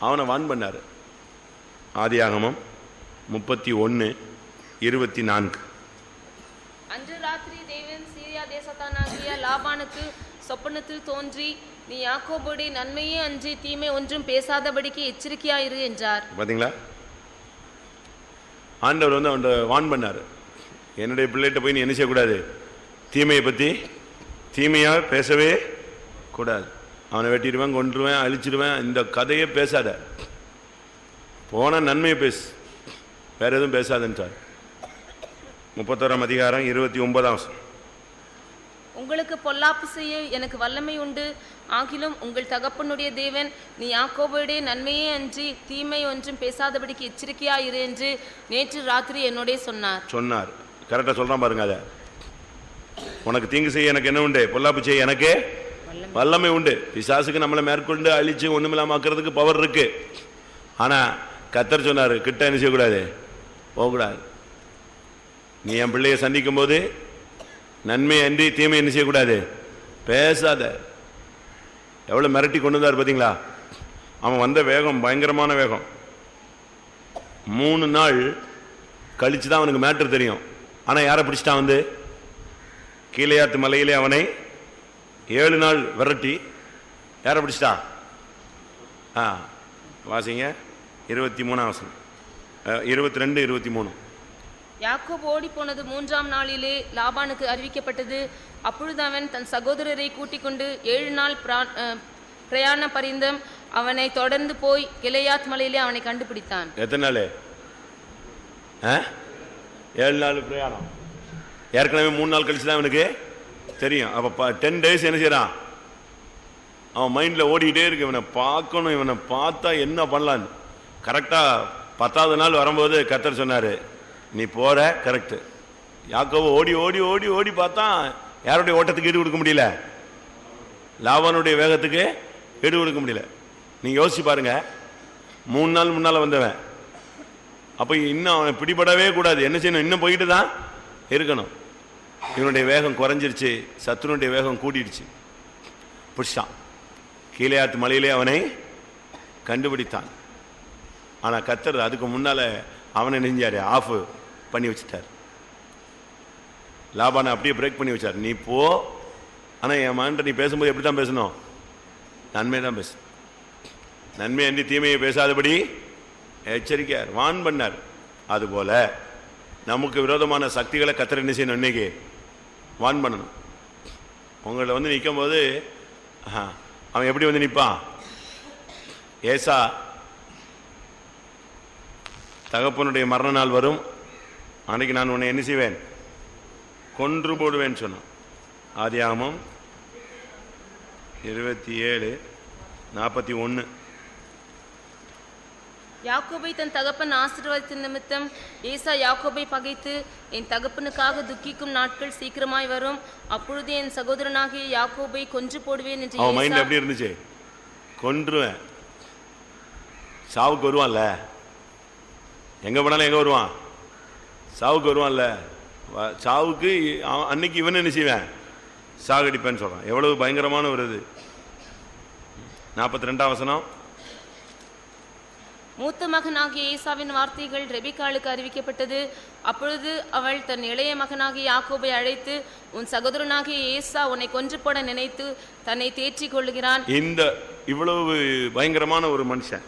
அவனை வான் பண்ணாரு. ஆதியாகமம் முப்பத்தி ஒன்று இருபத்தி நான்கு அன்று ராத்திரி தேவன் சீரியா தேசத்தானாகிய லாபானுக்கு சொப்பனத்தில் தோன்றி நீ யாக்கோபுடைய நன்மையே அன்றி தீமை ஒன்றும் பேசாதபடிக்கு எச்சரிக்கையாயிரு என்றார். பாத்தீங்களா? ஆண்டவர் வந்து அவன் வான் பண்ணாரு. என்னுடைய பிள்ளைகிட்ட போய் நீ என்ன செய்யக்கூடாது? தீமையை பற்றி தீமையாக பேசவே கூடாது. அவனை வெட்டிடுவேன் கொன்றுவேன் அழிச்சிடுவேன் இந்த கதையே பேசாத. போன நன்மையை பேசு. வேற எதுவும் பேசாதுன்றார். முப்பத்தோராம் அதிகாரம் இருபத்தி ஒன்பதாம். உங்களுக்கு பொல்லாப்பு செய்ய எனக்கு வல்லமை உண்டு. ஆகிலும் உங்கள் தகப்பனுடைய தேவன் நீ யாக்கோபுடைய நன்மையே அன்றி தீமை ஒன்றும் பேசாதபடிக்கு எச்சரிக்கையாயிரு என்று நேற்று ராத்திரி என்னோடே சொன்னார். சொன்னார். கரெக்டாக சொல்றான் பாருங்க அதை. உனக்கு தீங்கு செய்ய எனக்கு என்ன உண்டு? பொல்லாப்பு செய்ய எனக்கே வல்லமை. உண்டு. பிசாசுக்கு நம்மளை மேற்கொண்டு அழிச்சு ஒண்ணுமில்லாம ஆக்குறதுக்கு பவர் இருக்கு. ஆனா கத்தர் சொன்னாரு கிட்ட என்ன செய்யக்கூடாது? போகக்கூடாது. நீ என் பிள்ளையை சந்திக்கும் போது நன்மை அன்றி தீமை என்ன செய்யக்கூடாது? பேசாத. எவ்வளவு மிரட்டி கொண்டு வந்தார் பாத்தீங்களா? அவன் வந்த வேகம் பயங்கரமான வேகம். மூணு நாள் கழிச்சு தான் அவனுக்கு மேட்டர் தெரியும். ஆனா யாரை பிடிச்சிட்டான் வந்து? கீழையாத்து மலையிலே அவனை ஏழு நாள் விரட்டி. யாரை பிடிச்சிட்டான் ஆ வாசிங்க. இருபத்தி மூணாம் வசனம். இருபத்தி ரெண்டு இருபத்தி மூணு. யாக்கோப் ஓடிப்போனது மூன்றாம் நாளிலே லாபானுக்கு அறிவிக்கப்பட்டது. அப்பொழுது அவன் தன் சகோதரரை கூட்டிக் கொண்டு ஏழு நாள் பிரயாண பரிந்தம் அவனை தொடர்ந்து போய் கிளையாத் மலையிலே அவனை கண்டுபிடித்தான். எத்தனை நாள்? ஆ? ஏழு நாள் பிரயாணம். ஏற்கனவே மூணு நாள் கழிச்சு தான் அவனுக்கு தெரியும். அப்போ டென் டேஸ் என்ன செய்கிறான் அவன் மைண்டில் ஓடிக்கிட்டே இருக்கு. இவனை பார்க்கணும் இவனை பார்த்தா என்ன பண்ணலான்னு கரெக்டாக பத்தாவது நாள் வரும்போது கத்தர் சொன்னார் நீ போற கரெக்டு யாக்கோவை ஓடி ஓடி ஓடி ஓடி பார்த்தா யாருடைய ஓட்டத்துக்கு ஈடு கொடுக்க முடியல? லாபானுடைய வேகத்துக்கு ஈடு கொடுக்க முடியல. நீங்கள் யோசிச்சு பாருங்கள் மூணு நாள் முன்னால் வந்தவன். அப்போ இன்னும் அவனை பிடிபடவே கூடாது. என்ன செய்யணும்? இன்னும் போயிட்டு தான் இருக்கணும். இவனுடைய வேகம் குறைஞ்சிருச்சு. சத்துருடைய வேகம் கூட்டிடுச்சு பிடிச்சான். கீழையாத்து மலையிலே அவனை கண்டுபிடித்தான். ஆனால் கத்தர் அதுக்கு முன்னால் அவனை நெஞ்சார். ஆஃப் பண்ணி வச்சுட்டார். லாபானை அப்படியே பிரேக் பண்ணி வச்சார். நீ போ. ஆனால் என் மகன்ட்ட நீ பேசும்போது எப்படி தான் பேசணும்? நன்மை தான் பேசு. நன்மை அன்றி தீமையை பேசாதபடி எச்சரிக்கையார் வான் பண்ணார். அதுபோல நமக்கு விரோதமான சக்திகளை கத்திர என்ன செய்யணும் இன்னைக்கு? வான் பண்ணணும். உங்களை வந்து நிற்கும் போது அவன் எப்படி வந்து நிற்பான் ஏசா தகப்பனுடைய மரண நாள் வரும். அன்னைக்கு நான் உன்னை என்ன செய்வேன்? கொன்று போடுவேன் சொன்னான். ஆதியாகமம் இருபத்தி ஏழு நாற்பத்தி ஒன்று யாக்கோபை தன் தகப்பன் ஆசீர்வாதத்தின் நிமித்தம் ஏசா யாக்கோபை பகைத்து என் தகப்பனுக்காக துக்கிக்கும் நாட்கள் சீக்கிரமாய் வரும். அப்பொழுது என் சகோதரனாகிய யாக்கோபை கொன்று போடுவேன் என்று அவன் மைண்ட் எப்படி இருந்துச்சு? கொன்றுவேன். சாவுக்கு வருவான்ல? எங்க போனாலும் எங்க வருவான்? சாவுக்கு வருவான்ல? சாவுக்கு அன்னைக்கு இவன் என்ன செய்வேன்? சாகடிப்பேன்னு சொல்றான். எவ்வளவு பயங்கரமான ஒரு இது. நாற்பத்தி ரெண்டாம் வசனம். மூத்த மகனாகிய ஏசாவின் வார்த்தைகள் ரெபிகாளுக்கு அறிவிக்கப்பட்டது. அப்பொழுது அவள் தன் இளைய மகனாகிய யாக்கோபை அழைத்து உன் சகோதரனாகிய ஏசா உன்னை கொன்று போட நினைத்து தன்னை தேற்றிக் கொள்கிறான் இந்த இவ்வளவு பயங்கரமான ஒரு மனுஷன்.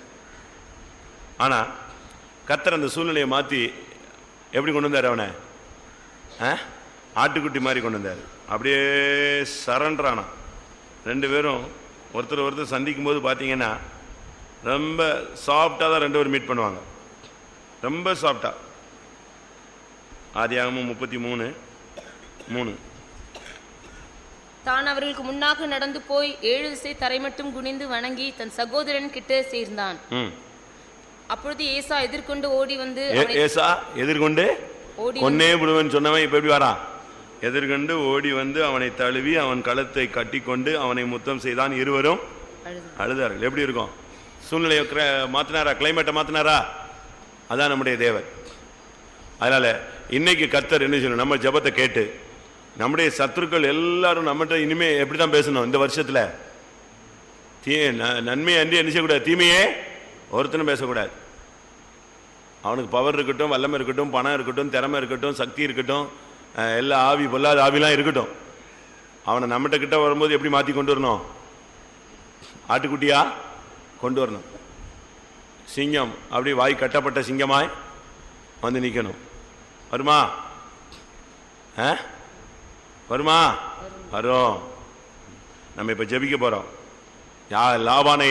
ஆனா கத்தர் அந்த சூழ்நிலையை மாத்தி எப்படி கொண்டு வந்தார் அவனை? ஆ? ஆட்டுக்குட்டி மாதிரி கொண்டு வந்தார். அப்படியே சரண்டரானா ரெண்டு பேரும் ஒருத்தர் ஒருத்தர் சந்திக்கும் போது பார்த்தீங்கன்னா ரொம்ப சாஃப்டாக தான் ரெண்டு பேரும் மீட் பண்ணுவாங்க. ரொம்ப சாஃப்டா ஆதியாகமும் முப்பத்தி மூணு மூணு. தான் அவர்களுக்கு முன்னாக நடந்து போய் ஏழு திசை தரை மட்டும் குனிந்து வணங்கி தன் சகோதரன் கிட்ட சேர்ந்தான். அப்பொழுது ஏசா எதிர்கொண்டு ஓடி வந்து ஏசா எதிர்கொண்டு? ஓடி கொன்னே விடுவேன்னு சொன்னவன் இப்ப எப்படி வரான்? எதிர்கொண்டு ஓடி வந்து அவனை தழுவி அவன் கழுத்தை கட்டிக்கொண்டு அவனை முத்தம் செய்தான் இருவரும் அழுது அழுதார்கள். எப்படி இருக்கும்? சூழ்நிலையை கிர- மாத்தினாரா? கிளைமேட்டை மாற்றினாரா அதான் நம்முடைய தேவர் அதனால் இன்னைக்கு கர்த்தர் என்ன சொல்லணும் நம்ம ஜெபத்தை கேட்டு நம்முடைய சத்துருக்கள் எல்லாரும் நம்மகிட்ட இனிமே எப்படி தான் பேசணும் இந்த வருஷத்தில்? தீ ந- நன்மையை அன்றி என்ன செய்யக்கூடாது? தீமையே ஒருத்தனும் பேசக்கூடாது. அவனுக்கு பவர் இருக்கட்டும் வல்லமை இருக்கட்டும் பணம் இருக்கட்டும் திறமை இருக்கட்டும் சக்தி இருக்கட்டும் எல்லா ஆவி பொல்லாத ஆவிலாம் இருக்கட்டும். அவனை நம்மகிட்ட கிட்ட வரும்போது எப்படி மாற்றி கொண்டு வரணும்? ஆட்டுக்குட்டியா? கொண்டு வரணும். சிங்கம் அப்படி வாய் கட்டப்பட்ட சிங்கமாய் வந்து நிற்கணும் வருமா? ஆ? வருமா? வரும். நம்ம இப்போ ஜெபிக்க போகிறோம் யா லாபானை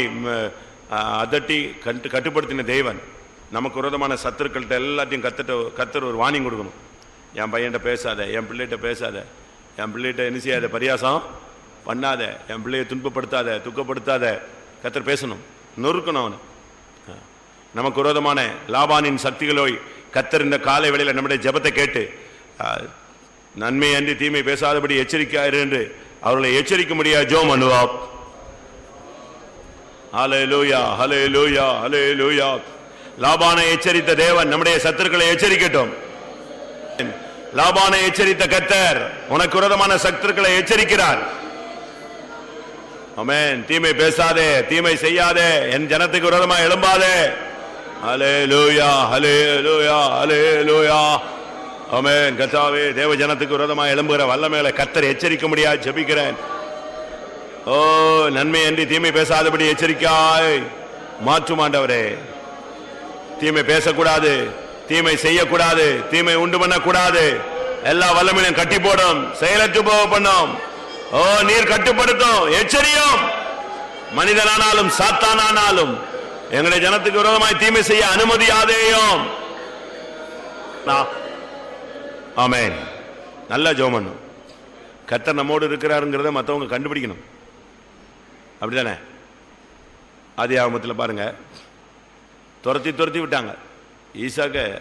அதட்டி கட்டு கட்டுப்படுத்தின தேவன் நமக்கு விரோதமான சத்துருக்கள்கிட்ட எல்லாத்தையும் கத்துட்டு கத்துற ஒரு வார்னிங் கொடுக்கணும். என் பையன்கிட்ட பேசாத என் பிள்ளைகிட்ட பேசாத என் பிள்ளைகிட்ட என்ன செய்யாத பரியாசம் பண்ணாத என் பிள்ளையை துன்பப்படுத்தாத துக்கப்படுத்தாத கத்தர் பேசணும். நொறுக்கணும் அவனை. நமக்கு விரோதமான லாபானின் சக்திகளோய் கத்தர் இந்த காலை வேளையில் நம்முடைய ஜெபத்தை கேட்டு நன்மை அன்றி தீமை பேசாதபடி எச்சரிக்கையாரு என்று அவர்களை எச்சரிக்க முடியாது ஜோம் ஹலே லூயா ஹலே லூயா லாபானை எச்சரித்த தேவன் நம்முடைய சத்துருக்களை எச்சரிக்கட்டும். லாபானை எச்சரித்த கத்தர் உனக்கு விரோதமான சத்துருக்களை எச்சரிக்கிறார். அமேன் தீமை பேசாதே தீமை செய்யாதே. என் ஜனத்துக்கு விரோதமா எழும்பாதே. ஹலே லூயா ஹலே லூயா ஹலே லூயா அமேன் கத்தாவே தேவ ஜனத்துக்கு விரோதமா எழும்புகிற வல்லமேல கத்தர் எச்சரிக்க முடியாது ஜபிக்கிறேன். ஓ நன்மை என்று தீமை பேசாதபடி எச்சரிக்காய். மாற்றுமாண்டவரே தீமை பேசக்கூடாது. தீமை செய்யக்கூடாது. தீமை உண்டு பண்ணக்கூடாது. எல்லா வல்லமையிலும் கட்டி போடும். செயலற்று போக பண்ணும். ஓ நீர் கட்டுப்படுத்தும். எச்சரியும். மனிதனானாலும் சாத்தானானாலும் எங்களுடைய ஜனத்துக்கு விரோதமாய் தீமை செய்ய அனுமதியாதேயும். ஆமேன் ஆமென். நல்ல ஜோமன். கத்தர் நம்மோடு இருக்கிறாருங்கிறத மற்றவங்க கண்டுபிடிக்கணும். அப்படிதானே? ஆதி ஆகமத்தில் பாருங்க. துரத்தி துரத்தி விட்டாங்க. ஈசாக்க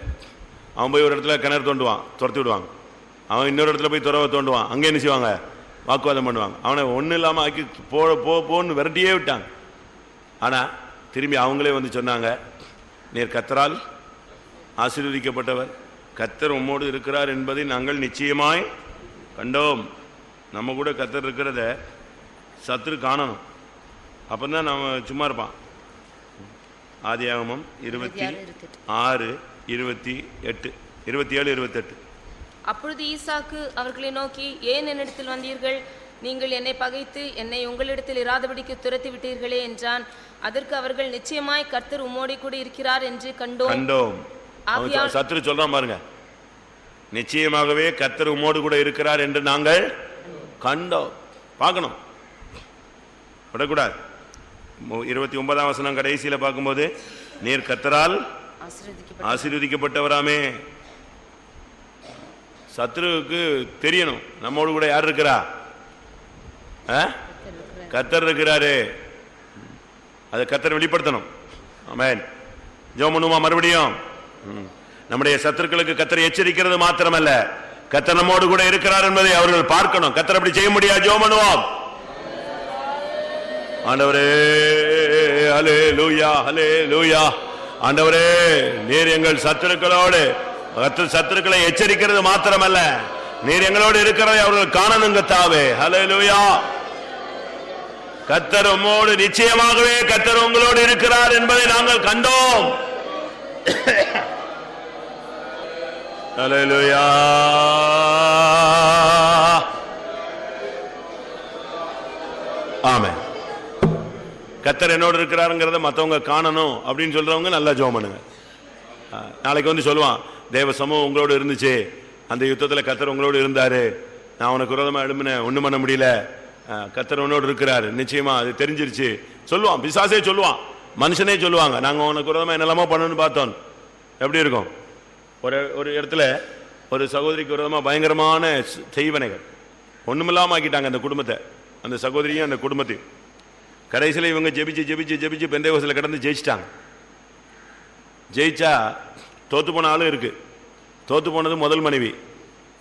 அவன் போய் ஒரு இடத்துல கிணறு தோண்டுவான். துரத்தி விடுவாங்க. அவன் இன்னொரு இடத்துல போய் துறவை தோண்டுவான். அங்கே என்ன செய்வாங்க? வாக்குவாதம் பண்ணுவாங்க. அவனை ஒன்றும் இல்லாமல் ஆக்கி போ போன்னு விரட்டியே விட்டாங்க. ஆனால் திரும்பி அவங்களே வந்து சொன்னாங்க நீர் கத்தரால் ஆசீர்வதிக்கப்பட்டவர். கத்தர் உம்மோடு இருக்கிறார் என்பதை நாங்கள் நிச்சயமாய் கண்டோம். நம்ம கூட கத்தர் இருக்கிறத சத்துரு காணணும். அப்பதான் நம்ம சும்மா இருப்பான். ஆதியாகமம் இருபத்தி ஆறு இருபத்தி எட்டு. இருபத்தி ஏழு இருபத்தெட்டு. அப்பொழுது ஈசாக்கு அவர்களை நோக்கி ஏன் என்னிடத்தில் வந்தீர்கள்? நீங்கள் என்னை பகைத்து என்னை உங்களிடத்தில் இராதபடிக்கு துரத்தி விட்டீர்களே என்றான். அதற்கு அவர்கள் நிச்சயமாய் கர்த்தர் உம்மோடி கூட இருக்கிறார் என்று கண்டோம். கண்டோம். சத்துரு சொல்றான் பாருங்க. நிச்சயமாகவே கத்தர் உம்மோடு கூட இருக்கிறார் என்று நாங்கள் கண்டோம். பார்க்கணும். விடக்கூடாது. இருபத்தி ஒன்பதாம் வசனம் கடைசியில பார்க்கும்போது நீர் கத்தரால் ஆசீர்வதிக்கப்பட்ட ஆசீர்வதிக்கப்பட்டவராமே சத்ருவுக்கு தெரியணும். நம்மோடு கூட யார் இருக்கிறா? ஆ? கத்தர் இருக்கிறாரு. அதை கத்தர் வெளிப்படுத்தணும். ஆமென். ஜெபம் பண்ணுமா மறுபடியும்? நம்முடைய சத்துருக்களுக்கு கத்தரை எச்சரிக்கிறது மாத்திரமல்ல. கத்தர் நம்மோடு கூட இருக்கிறார் என்பதை அவர்கள் பார்க்கணும். கத்தர் அப்படி செய்ய முடியாது. ஜோம் பண்ணுவோம். ஆண்டவரே அலே லூயா ஹலே லூயா ஆண்டவரே நீர் எங்கள் சத்துருக்களோடு கர்த்தர் சத்துருக்களை எச்சரிக்கிறது மாத்திரமல்ல. நீர் எங்களோடு இருக்கிறதை அவர்கள் காணணுங்க தாவே. ஹலோயா லூயா கத்தர் உம்மோடு நிச்சயமாகவே கத்தர் உங்களோடு இருக்கிறார் என்பதை நாங்கள் கண்டோம். ஹalleluya ஆமென் கத்தர் என்னோடு இருக்கிறாருங்கிறத மத்தவங்க காணணும் அப்படின்னு சொல்றவங்க நல்லா ஜோமனுங்க. பண்ணுங்க நாளைக்கு வந்து சொல்லுவான் தேவ சமூகம் உங்களோடு இருந்துச்சு. அந்த யுத்தத்துல கத்தர் உங்களோடு இருந்தாரு. நான் உனக்கு விரோதமாக எழும்பினேன் ஒன்றும் பண்ண முடியல. கத்தர் உன்னோடு இருக்கிறாரு. நிச்சயமா அது தெரிஞ்சிருச்சு. சொல்லுவான். பிசாசே சொல்லுவான். மனுஷனே சொல்லுவாங்க. நாங்க உனக்கு விரோதமாக என்னெல்லாமோ பண்ணணும்னு பார்த்தோம். எப்படி இருக்கும்? ஒரு ஒரு இடத்துல ஒரு சகோதரிக்கு விரோதமாக பயங்கரமான செய்வனைகள். ஒண்ணுமில்லாம ஆக்கிட்டாங்க அந்த குடும்பத்தை. அந்த சகோதரியும் அந்த குடும்பத்தையும். கடைசியில் இவங்க ஜெபிச்சு ஜெபிச்சு ஜெபிச்சு பெந்தேகோசில் கிடந்து ஜெயிச்சிட்டாங்க. ஜெயிச்சா தோத்து போன ஆளும் இருக்கு. தோத்து போனது முதல் மனைவி.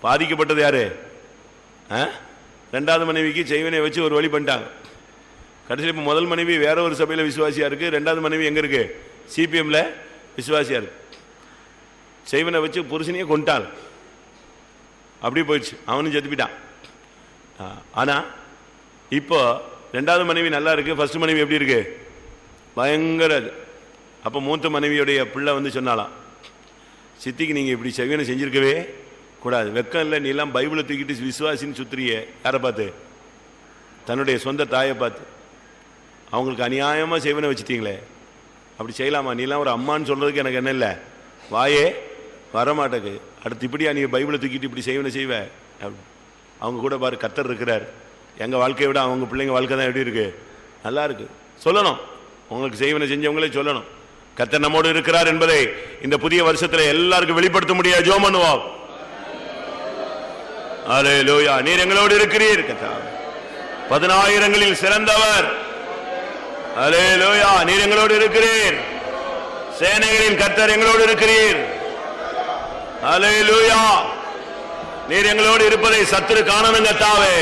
பாதிக்கப்பட்டது யாரு? ஆ? ரெண்டாவது மனைவிக்கு செய்வனை வச்சு ஒரு வழி பண்ணிட்டாங்க. கடைசியில் இப்போ முதல் மனைவி வேற ஒரு சபையில் விசுவாசியா இருக்கு. ரெண்டாவது மனைவி எங்க இருக்கு? சிபிஎம்ல விசுவாசியா இருக்கு. செய்வனை வச்சு புருஷனையே கொண்டாள் அப்படியே போயிடுச்சு. அவனும் செத்துப்பிட்டான் ஆனால் ஆனா இப்போ ரெண்டாவது மனைவி நல்லா இருக்கு. ஃபர்ஸ்ட் மனைவி எப்படி இருக்கு? பயங்கர அப்போ மூத்த மனைவியுடைய பிள்ளை வந்து சொன்னாலாம் சித்திக்கு நீங்கள் இப்படி செவியனை செஞ்சுருக்கவே கூடாது. வெக்கம் இல்லை நீலாம் பைபிளை தூக்கிட்டு விசுவாசின்னு சுத்துறிய யாரை பார்த்து? தன்னுடைய சொந்த தாயை பார்த்து. அவங்களுக்கு அநியாயமாக செய்வனை வச்சுட்டீங்களே. அப்படி செய்யலாமா? நீலாம் ஒரு அம்மான்னு சொல்கிறதுக்கு எனக்கு என்ன இல்லை? வாயே வரமாட்டேக்கு அடுத்து இப்படியா நீ பைபிளை தூக்கிட்டு இப்படி செய்வனை செய்வ? அப்படி. அவங்க கூட பாரு கத்தர் இருக்கிறார். எங்கள் வாழ்க்கையை விட அவங்க பிள்ளைங்க வாழ்க்கை தான் எப்படி இருக்குது நல்லா இருக்குது சொல்லணும். உங்களுக்கு செய்வனை செஞ்சவங்களே சொல்லணும். கத்தர் நம்மோடு இருக்கிறார் என்பதை இந்த புதிய வருஷத்துல எல்லாருக்கும் வெளிப்படுத்த முடியாது ஜோ ஜோம் அலே லோயா நீர் எங்களோடு இருக்கிறீர் கத்தா பதினாயிரங்களில் சிறந்தவர். அலே லோயா நீர் எங்களோடு இருக்கிறீர். சேனைகளின் கத்தர் எங்களோடு இருக்கிறீர். அலே லூயா நீர் எங்களோடு இருப்பதை சத்துரு காணனுங்க தாவே.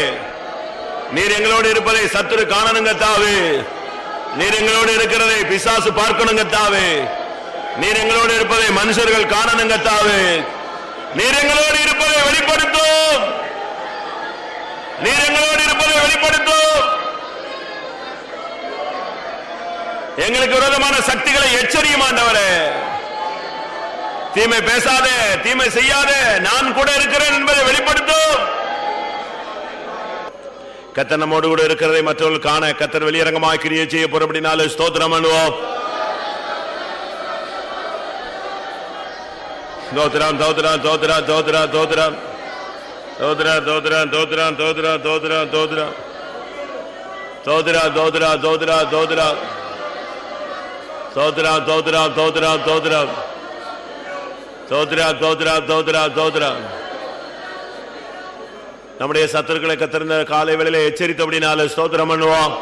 நீர் எங்களோடு இருப்பதை சத்துரு காணனுங்க தாவே. நீர் எங்களோடு இருக்கிறதை பிசாசு பார்க்கணுங்க தாவே. நீர் எங்களோடு இருப்பதை மனுஷர்கள் காணணுங்க தாவே. நீர் எங்களோடு இருப்பதை வெளிப்படுத்தும். நீர் எங்களோடு இருப்பதை வெளிப்படுத்தும். எங்களுக்கு விரோதமான சக்திகளை எச்சரியும் ஆண்டவரே. தீமை பேசாதே தீமை செய்யாதே. நான் கூட இருக்கிறேன் என்பதை வெளிப்படுத்தும். கத்தர் நம்மோடு கூட இருக்கிறதை மற்றவர்கள் காண கத்தர் வெளியரங்கமாக கிரியை செய்ய போறபடினால ஸ்தோத்திரம் பண்ணுவோம் தோத்திரம் தோத்திரம் தோத்திரா தோத்திரா தோத்திரம் தோத்திரா தோத்திரம் தோத்திரம் தோத்திரம் தோத்திரம் தோத்திரம் தோத்திரா தோத்திரா தோத்திரா தோத்திரா தோத்திரா தோத்திரா தோத்திரா தோத்திரம் தோத்திரா தோத்திரா தோத்திரா தோத்திரா நம்முடைய சத்துருக்களை கத்திருந்த காலை வேளையில எச்சரித்தபடினால ஸ்தோத்திரம் பண்ணுவோம்.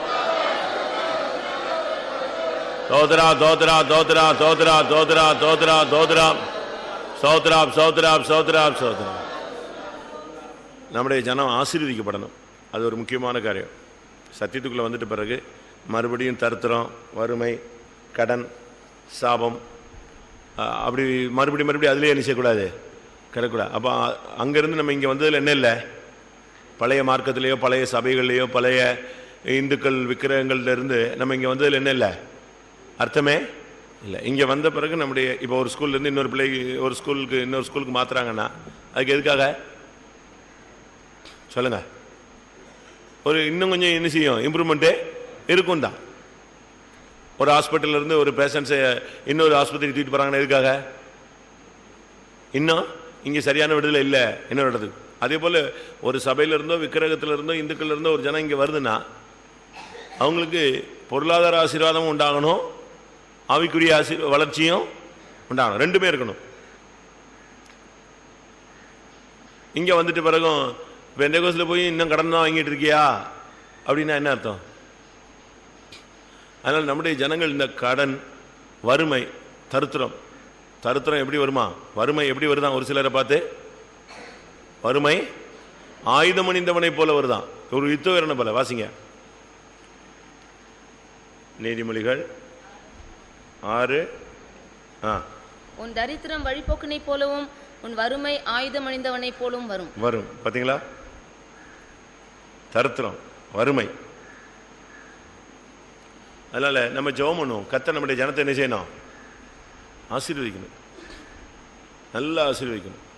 தோதரா தோத்ரா தோத்ரா தோத்ரா தோத்ரா தோத்ரா தோத்ரா. சௌத்ராப் சௌத்ராப் சௌத்ராப் சோத்ராம் நம்முடைய ஜனம் ஆசீர்வதிக்கப்படணும். அது ஒரு முக்கியமான காரியம். சத்தியத்துக்குள்ளே வந்துட்டு பிறகு மறுபடியும் தருத்திரம் வறுமை கடன் சாபம் அப்படி மறுபடியும் மறுபடியும் அதுலேயே என்ன செய்யக்கூடாது? கிடக்கூடாது. அப்போ அங்கேருந்து நம்ம இங்கே வந்ததில் என்ன இல்லை? பழைய மார்க்கத்திலேயோ பழைய சபைகள்லேயோ பழைய இந்துக்கள் விக்கிரகங்கள்ல இருந்து நம்ம இங்கே வந்ததில் என்ன இல்லை? அர்த்தமே இல்லை. இங்கே வந்த பிறகு நம்முடைய இப்போ ஒரு ஸ்கூல்லேருந்து இன்னொரு பிள்ளைக்கு ஒரு ஸ்கூலுக்கு இன்னொரு ஸ்கூலுக்கு மாற்றுறாங்கன்னா அதுக்கு எதுக்காக? சொல்லுங்கள் ஒரு இன்னும் கொஞ்சம் என்ன செய்யும்? இம்ப்ரூவ்மெண்ட்டு இருக்கும் தான் ஒரு ஹாஸ்பிட்டல்லேருந்து ஒரு பேஷண்ட்ஸை இன்னொரு ஆஸ்பத்திரி தூக்கிட்டு போகிறாங்கன்னா எதுக்காக? இன்னும் இங்கே சரியான விடுதலை இல்லை. இன்னொரு இடத்துக்கு அதே போல் ஒரு சபையிலிருந்தோ இருந்தோ விக்கிரகத்துல இருந்தோ இந்துக்கள் இருந்தோ ஒரு ஜனம் இங்கே வருதுன்னா அவங்களுக்கு பொருளாதார ஆசீர்வாதமும் உண்டாகணும் ஆவிக்குரிய ஆசீர் வளர்ச்சியும் உண்டாகணும். ரெண்டுமே இருக்கணும். இங்கே வந்துட்டு பிறகும் பெந்தகோஸில் போய் இன்னும் கடன் தான் வாங்கிட்டு இருக்கியா? அப்படின்னா என்ன அர்த்தம்? அதனால் நம்முடைய ஜனங்கள் இந்த கடன் வறுமை தருத்திரம். தருத்திரம் எப்படி வருமா? வறுமை எப்படி வருதான் ஒரு சிலரை பார்த்து. வறுமை ஆயுதம் அணிந்தவனை போல வருதான் ஒரு யுத்த வீரனை போல வாசிங்க. நீதிமொழிகள் ஆறு ஆ. உன் தரித்திரம் வழிபோக்கனைப் போலவும் உன் வறுமை ஆயுதம் அணிந்தவனைப் போலவும் வரும். வரும். பாத்தீங்களா? தருத்திரம் வறுமை. அதனால நம்ம ஜெபம் பண்ணுவோம். கத்த நம்முடைய ஜனத்தை என்ன செய்யணும்? ஆசீர்வதிக்கணும். நல்லா ஆசீர்வதிக்கணும்.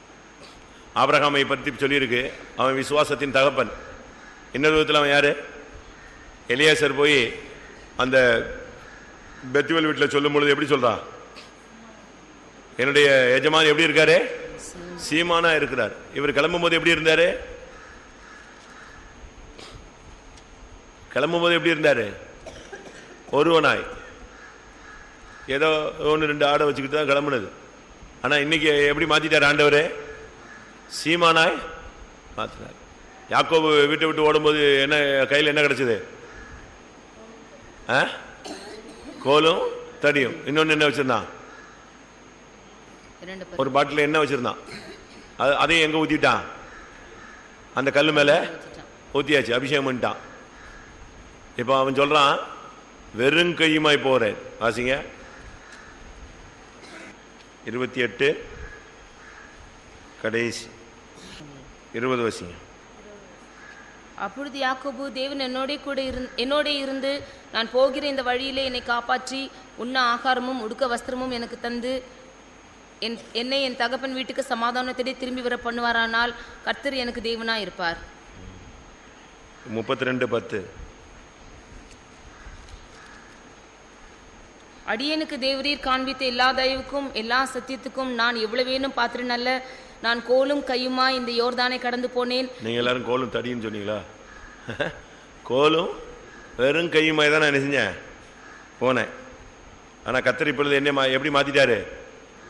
ஆபிரகாமை பற்றி சொல்லியிருக்கு. அவன் விசுவாசத்தின் தகப்பன். இன்னொரு விதத்தில் அவன் யார்? எலியாசர் போய் அந்த பெத்துவல் வீட்டில் சொல்லும் பொழுது எப்படி சொல்கிறான் என்னுடைய எஜமான் எப்படி இருக்காரு? சீமானா இருக்கிறார். இவர் கிளம்பும் போது எப்படி இருந்தாரு? கிளம்பும் போது எப்படி இருந்தாரு? ஒருவனாய். ஏதோ ஒன்று ரெண்டு ஆடை வச்சுக்கிட்டு தான் கிளம்புனது. ஆனால் இன்னைக்கு எப்படி மாற்றிட்டார் ஆண்டவரே? சீமானாய் மாத்தினார். யாக்கோபு வீட்டை விட்டு ஓடும்போது என்ன கையில் என்ன கிடைச்சது? ஆ? கோலும் தடியும். இன்னொன்னு என்ன வச்சிருந்தான்? ஒரு பாட்டில் என்ன வச்சிருந்தான். அது அதையும் எங்க ஊத்திட்டான்? அந்த கல் மேல ஊத்தியாச்சு அபிஷேகம் பண்ணிட்டான். இப்போ அவன் சொல்றான் வெறும் கையுமாய் போறேன். வாசிங்க. இருபத்தி எட்டு கடைசி. இருபது வாசிங்க. அப்பொழுது யாக்கோபு தேவன் என்னோட கூட இருந் என்னோட இருந்து நான் போகிற இந்த வழியிலே என்னை காப்பாற்றி உண்ண ஆகாரமும் உடுக்க வஸ்திரமும் எனக்கு தந்து என் என்னை என் தகப்பன் வீட்டுக்கு சமாதானத்திலே திரும்பி வர பண்ணுவாரானால் கர்த்தர் எனக்கு தேவனா இருப்பார். முப்பத்தி ரெண்டு பத்து. அடியனுக்கு தேவரீர் காண்பித்த எல்லா தயவுக்கும் எல்லா சத்தியத்துக்கும் நான் எவ்வளவேனும் பாத்திரன் அல்ல நான் கோலும் கையுமா இந்த யோர்தானை கடந்து போனேன். நீங்க எல்லாரும் கோலும் தடின்னு சொன்னீங்களா? கோலும் வெறும் கையுமாய் தான் நான் என்ன செஞ்சேன்? போனேன். ஆனால் கத்தரி பொழுது என்ன மா- எப்படி மாத்திட்டாரு?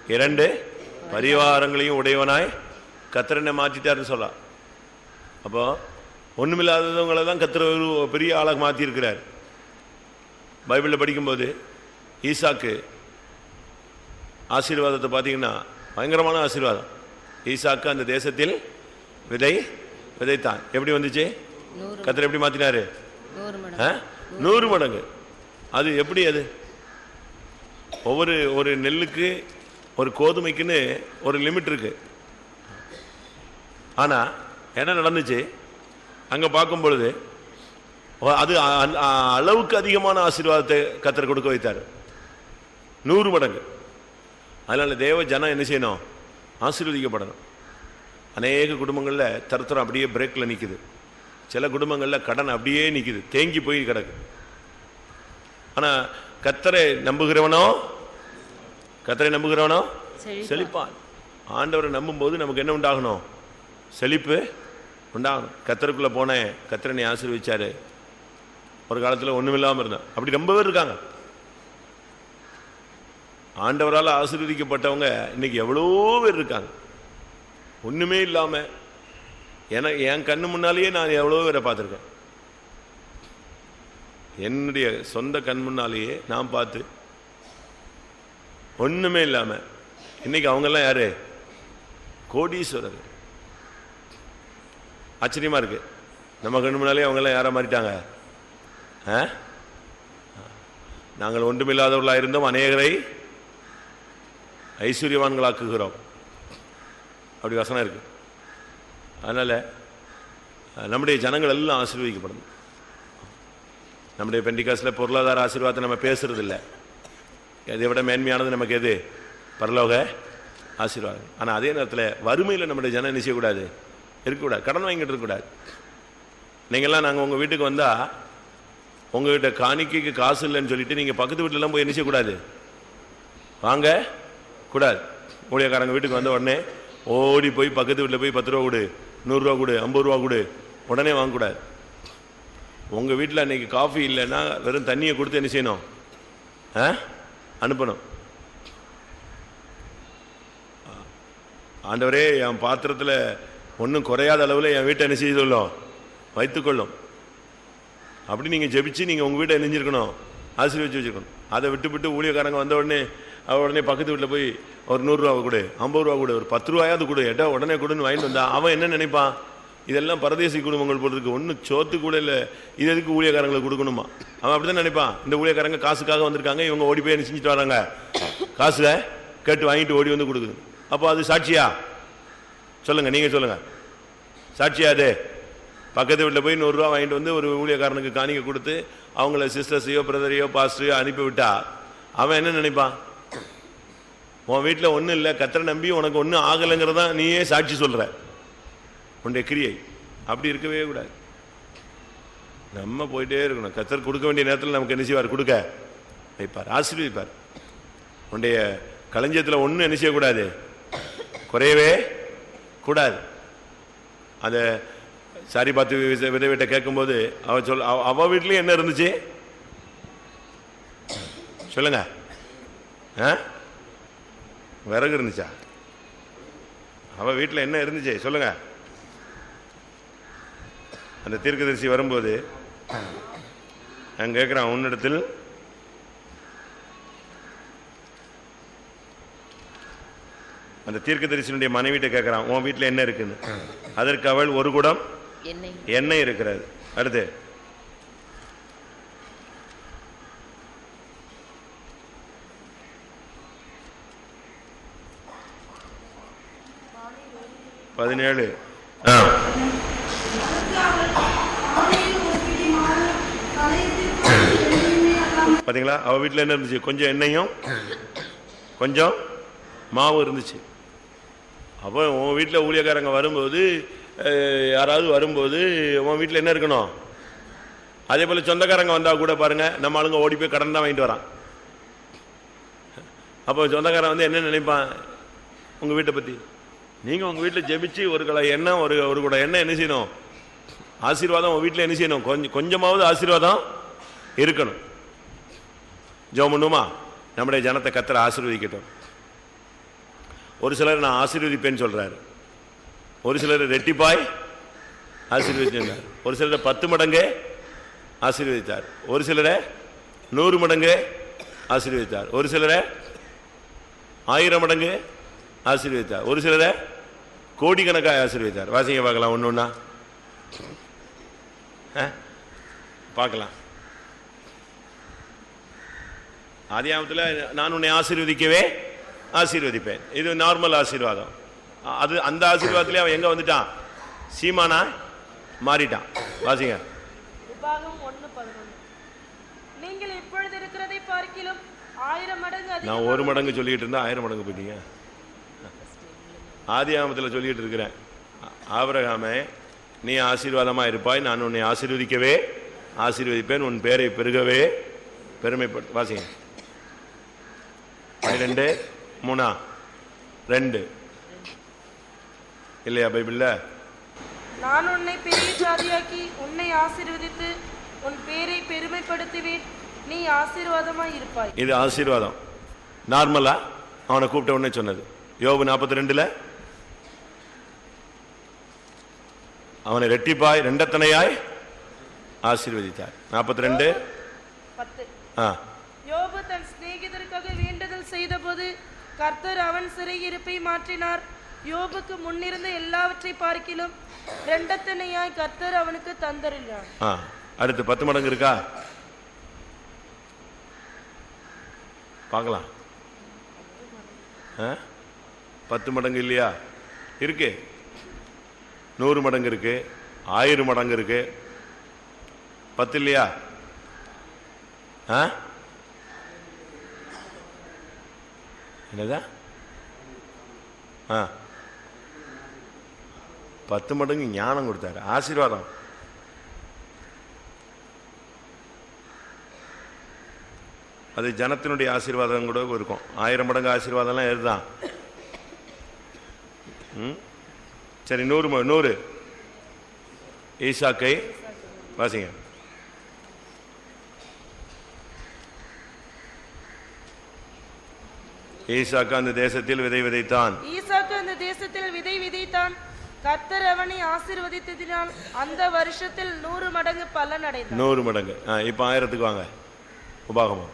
இரண்டு பரிவாரங்களையும் உடையவனாய் கத்திரனை மாற்றிட்டாருன்னு சொல்லலாம். அப்போ ஒன்றுமில்லாதவங்களை தான் கத்திர ஒரு பெரிய ஆளாக மாற்றியிருக்கிறார். பைபிளில் படிக்கும்போது ஈசாக்கு ஆசீர்வாதத்தை பார்த்தீங்கன்னா பயங்கரமான ஆசீர்வாதம். ஈசாக்கு அந்த தேசத்தில் விதை விதைத்தான். எப்படி வந்துச்சு? கத்தர் எப்படி மாத்தினாரு? நூறு? மடங்கு. அது எப்படி அது? ஒவ்வொரு ஒரு நெல்லுக்கு ஒரு கோதுமைக்குன்னு ஒரு லிமிட் இருக்கு. ஆனா என்ன நடந்துச்சு? அங்க பார்க்கும் பொழுது அது அளவுக்கு அதிகமான ஆசீர்வாதத்தை கத்தர் கொடுக்க வைத்தார். நூறு மடங்கு. அதனால தேவ ஜனம் என்ன செய்யணும்? ஆசீர்வதிக்கப்படணும். அநேக குடும்பங்கள்ல தரத்தரம் அப்படியே பிரேக்ல நிக்குது. சில குடும்பங்கள்ல கடன் அப்படியே நிக்குது. தேங்கி போய் கிடக்கு. ஆனா கத்தரை நம்புகிறவனோ? கத்தரை நம்புகிறவனோ? செழிப்பான். ஆண்டவரை நம்பும்போது நமக்கு என்ன உண்டாகணும்? செழிப்பு உண்டாகணும். கத்தருக்குள்ள போனேன். கத்தரனை ஆசீர்வதிச்சாரு. ஒரு காலத்துல ஒண்ணுமில்லாம இருந்தேன் அப்படி ரொம்ப பேர் இருக்காங்க. ஆண்டவரால் ஆசீர்வதிக்கப்பட்டவங்க இன்னைக்கு எவ்வளோ பேர் இருக்காங்க. ஒன்றுமே இல்லாமல் என என் கண்ணு முன்னாலேயே நான் எவ்வளோ பேரை பார்த்துருக்கேன். என்னுடைய சொந்த கண் முன்னாலேயே நான் பார்த்து ஒன்றுமே இல்லாமல் இன்னைக்கு அவங்கெல்லாம் யாரு? கோடீஸ்வரர். ஆச்சரியமாக இருக்கு. நம்ம கண்ணு முன்னாலே அவங்கெல்லாம் யாரை மாறிட்டாங்க? ஆ? நாங்கள் ஒன்றுமில்லாதவர்களாக இருந்தோம் அநேகரை ஐஸ்வர்யவான்களாக்குகிறோம். அப்படி வசனம் இருக்கு. அதனால நம்முடைய ஜனங்கள் எல்லாம் ஆசீர்வதிக்கப்படணும் நம்முடைய பெண்டிகாஸில் பொருளாதார ஆசீர்வாதத்தை நம்ம பேசுறது இல்ல இதை விட மேன்மையானது நமக்கு எது? பரலோக ஆசீர்வாதம். ஆனால் அதே நேரத்தில் வறுமையில் நம்முடைய ஜனம் என்ன செய்யக்கூடாது? இருக்கக்கூடாது. கடன் வாங்கிட்டு இருக்கக்கூடாது. நீங்கள்லாம் நாங்கள் உங்கள் வீட்டுக்கு வந்தால் உங்ககிட்ட காணிக்கைக்கு காசு இல்லைன்னு சொல்லிட்டு நீங்கள் பக்கத்து வீட்டிலலாம் போய் என்ன செய்யக்கூடாது? வாங்க கூடாது. ஊழியக்காரங்க வீட்டுக்கு வந்த உடனே ஓடி போய் பக்கத்து வீட்டில் போய் பத்து ரூபா கொடு நூறுரூவா கொடு ஐம்பது ரூபா கொடு. உடனே வாங்கக்கூடாது. உங்கள் வீட்டில் அன்னைக்கு காஃபி இல்லைன்னா வெறும் தண்ணியை கொடுத்து என்ன செய்யணும்? ஆ? அனுப்பணும். ஆண்டவரே என் பாத்திரத்தில் ஒன்றும் குறையாத அளவில் என் வீட்டை என்ன செய்துள்ளோம் வைத்துக்கொள்ளும் அப்படி நீங்கள் ஜெபிச்சு நீங்கள் உங்கள் வீட்டை நெஞ்சிருக்கணும். ஆசீர்வச்சு வச்சுருக்கணும். அதை விட்டு விட்டு ஊழியக்காரங்க வந்த உடனே அவன் உடனே பக்கத்து வீட்டில் போய் ஒரு நூறுரூவா கொடு ஐம்பது ரூபா கொடு ஒரு பத்து ரூபாயாவது கொடு எட்டா உடனே கொடுன்னு வாங்கிட்டு வந்தா அவன் என்ன நினைப்பான் இதெல்லாம் பரதேசி குடும்பங்கள் போல இருக்கு ஒன்றும் சோத்து கூட இல்லை. இது எதுக்கு ஊழியக்காரங்களுக்கு கொடுக்கணுமா? அவன் அப்படிதான் நினைப்பான். இந்த ஊழியக்காரங்க காசுக்காக வந்திருக்காங்க இவங்க ஓடி போய் என்ன செஞ்சுட்டு வராங்க? காசுல கேட்டு வாங்கிட்டு ஓடி வந்து கொடுக்குது. அப்போ அது சாட்சியா? சொல்லுங்க நீங்க சொல்லுங்க. சாட்சியா அது? பக்கத்து வீட்டில் போய் நூறுரூவா வாங்கிட்டு வந்து ஒரு ஊழியக்காரனுக்கு காணிக்க கொடுத்து அவங்கள சிஸ்டர்ஸையோ பிரதரையோ பாஸ்டரையோ அனுப்பி விட்டா அவன் என்ன நினைப்பான்? உன் வீட்டில் ஒன்றும் இல்லை கத்தரை நம்பி உனக்கு ஒன்றும் ஆகலைங்கிறதான் நீயே சாட்சி சொல்கிற உன்னுடைய கிரியை. அப்படி இருக்கவே கூடாது. நம்ம போயிட்டே இருக்கணும். கத்தர் கொடுக்க வேண்டிய நேரத்தில் நமக்கு என்ன செய்வார்? கொடுக்க வைப்பார் ஆசீர்வதிப்பார். உன்னுடைய களஞ்சியத்தில் ஒன்றும் என்ன செய்யக்கூடாது? குறையவே கூடாது. அந்த சாரி பார்த்து வி- விதை வீட்டை கேட்கும்போது அவ சொல் அவ- அவ என்ன இருந்துச்சு? சொல்லுங்க. ஆ? விறகு இருந்துச்சா? அவ வீட்டில் என்ன இருந்துச்சு? சொல்லுங்க. அந்த தீர்க்கதரிசி வரும்போது நான் கேட்குறான் உன்னிடத்தில் அந்த தீர்க்கதரிசனுடைய மனைவிட்ட கேட்குறான் உன் வீட்டில் என்ன இருக்குன்னு? அதற்கு அவள் ஒரு குடம் எண்ணெய் இருக்கிறது. அடுத்து பதினேழு. ஆ. பாத்தீங்களா? அவ வீட்டில் என்ன இருந்துச்சு? கொஞ்சம் எண்ணெயும் கொஞ்சம் மாவு இருந்துச்சு. அப்போ உன் வீட்டில் ஊழியக்காரங்க வரும்போது யாராவது வரும்போது உன் வீட்டில் என்ன இருக்கணும்? அதே போல் சொந்தக்காரங்க வந்தால் கூட பாருங்க நம்ம ஆளுங்க ஓடி போய் கடன் தான் வாங்கிட்டு வரான். அப்போ சொந்தக்காரன் வந்து என்ன நினைப்பான்? உங்கள் வீட்டை பற்றி நீங்கள் உங்கள் வீட்டில் ஜெபிச்சு ஒரு கலை எண்ணெய் ஒரு ஒரு கூட எண்ணெய் என்ன செய்யணும்? ஆசீர்வாதம் உங்கள் வீட்டில் என்ன செய்யணும்? கொஞ்சம் கொஞ்சமாவது ஆசீர்வாதம் இருக்கணும். ஜெபம் பண்ணுமா நம்முடைய ஜனத்தை கத்திர ஆசீர்வதிக்கட்டும். ஒரு சிலர் நான் ஆசீர்வதிப்பேன்னு சொல்றாரு. ஒரு சிலர் ரெட்டிப்பாய் ஆசீர்வதிச்சிருந்தார். ஒரு சிலர் பத்து மடங்கு ஆசீர்வதித்தார். ஒரு சிலரை நூறு மடங்கு ஆசீர்வதித்தார். ஒரு சிலரை ஆயிரம் மடங்கு ஆசீர்வதித்தார். ஒரு சிலரை கோடிக்கணக்காக ஆசீர்வதித்தார். வாசிங்க பார்க்கலாம். ஒன்று ஒன்றா? பார்க்கலாம். ஆதியாமத்தில் நான் உன்னை ஆசீர்வதிக்கவே ஆசீர்வதிப்பேன். இது நார்மல் ஆசீர்வாதம். அது அந்த ஆசீர்வாதத்திலே அவன் எங்க வந்துட்டான்? சீமானா மாறிட்டான். வாசிங்க. நான் ஒரு மடங்கு சொல்லிட்டு இருந்தா ஆயிரம் மடங்கு போயிட்டீங்க. ஆதியாமத்தில் சொல்லிட்டு இருக்கிறேன். ஆபிரகாமே நீ ஆசீர்வாதமா இருப்பாய் நான் உன்னை ஆசீர்வதிக்கவே ஆசீர்வதிப்பேன் உன் பேரை பெருகவே. பெருமைப்படு வாசிங்க. ரெண்டு மூணா? ரெண்டு. இல்லையா பைபிள்ல? நான் உன்னை பெரிய ஜாதியாக்கி உன்னை ஆசீர்வதித்து உன் பேரை பெருமைப்படுத்துவேன். நீ ஆசீர்வாதமாய் இருப்பாய். இது ஆசீர்வாதம். நார்மலா அவனை கூப்பிட்ட உடனே சொன்னது. யோபு நாற்பத்தி ரெண்டுல அவனை ரெட்டிப்பாய் ரெண்டத்தனையாய் ஆசீர்வதித்தார். நாற்பத்தி ரெண்டு ஆ. யோபு தன் சிநேகிதருக்காக வேண்டுதல் செய்தபோது கர்த்தர் அவன் சிறையிருப்பை மாற்றினார். யோபுக்கு முன்னிருந்த எல்லாவற்றை பார்க்கிலும் ரெண்டத்தனையாய் கர்த்தர் அவனுக்கு தந்தருளார் ஆ. அடுத்து பத்து மடங்கு இருக்கா? பார்க்கலாம்? பத்து மடங்கு இல்லையா? இருக்கு. நூறு மடங்கு இருக்கு ஆயிரம் மடங்கு இருக்கு. பத்து இல்லையா? ஆ? என்னதா? ஆ. பத்து மடங்கு ஞானம் கொடுத்தாரு. ஆசீர்வாதம். அது ஜனத்தினுடைய ஆசீர்வாதம் கூட இருக்கும். ஆயிரம் மடங்கு ஆசீர்வாதம்லாம் எதுதான்? ம்? சரி நூறு நூறு. ஈசாக்கை வாசிங்க. ஈசாக்கு அந்த தேசத்தில் விதை விதைத்தான். ஈசாக்கு அந்த தேசத்தில் விதை விதைத்தான். கர்த்தர் அவனை ஆசீர்வதித்ததினால் அந்த வருஷத்தில் நூறு மடங்கு பலன் அடைந்தான். நூறு மடங்கு. இப்ப ஆயிரத்துக்கு வாங்க. உபாகமம்.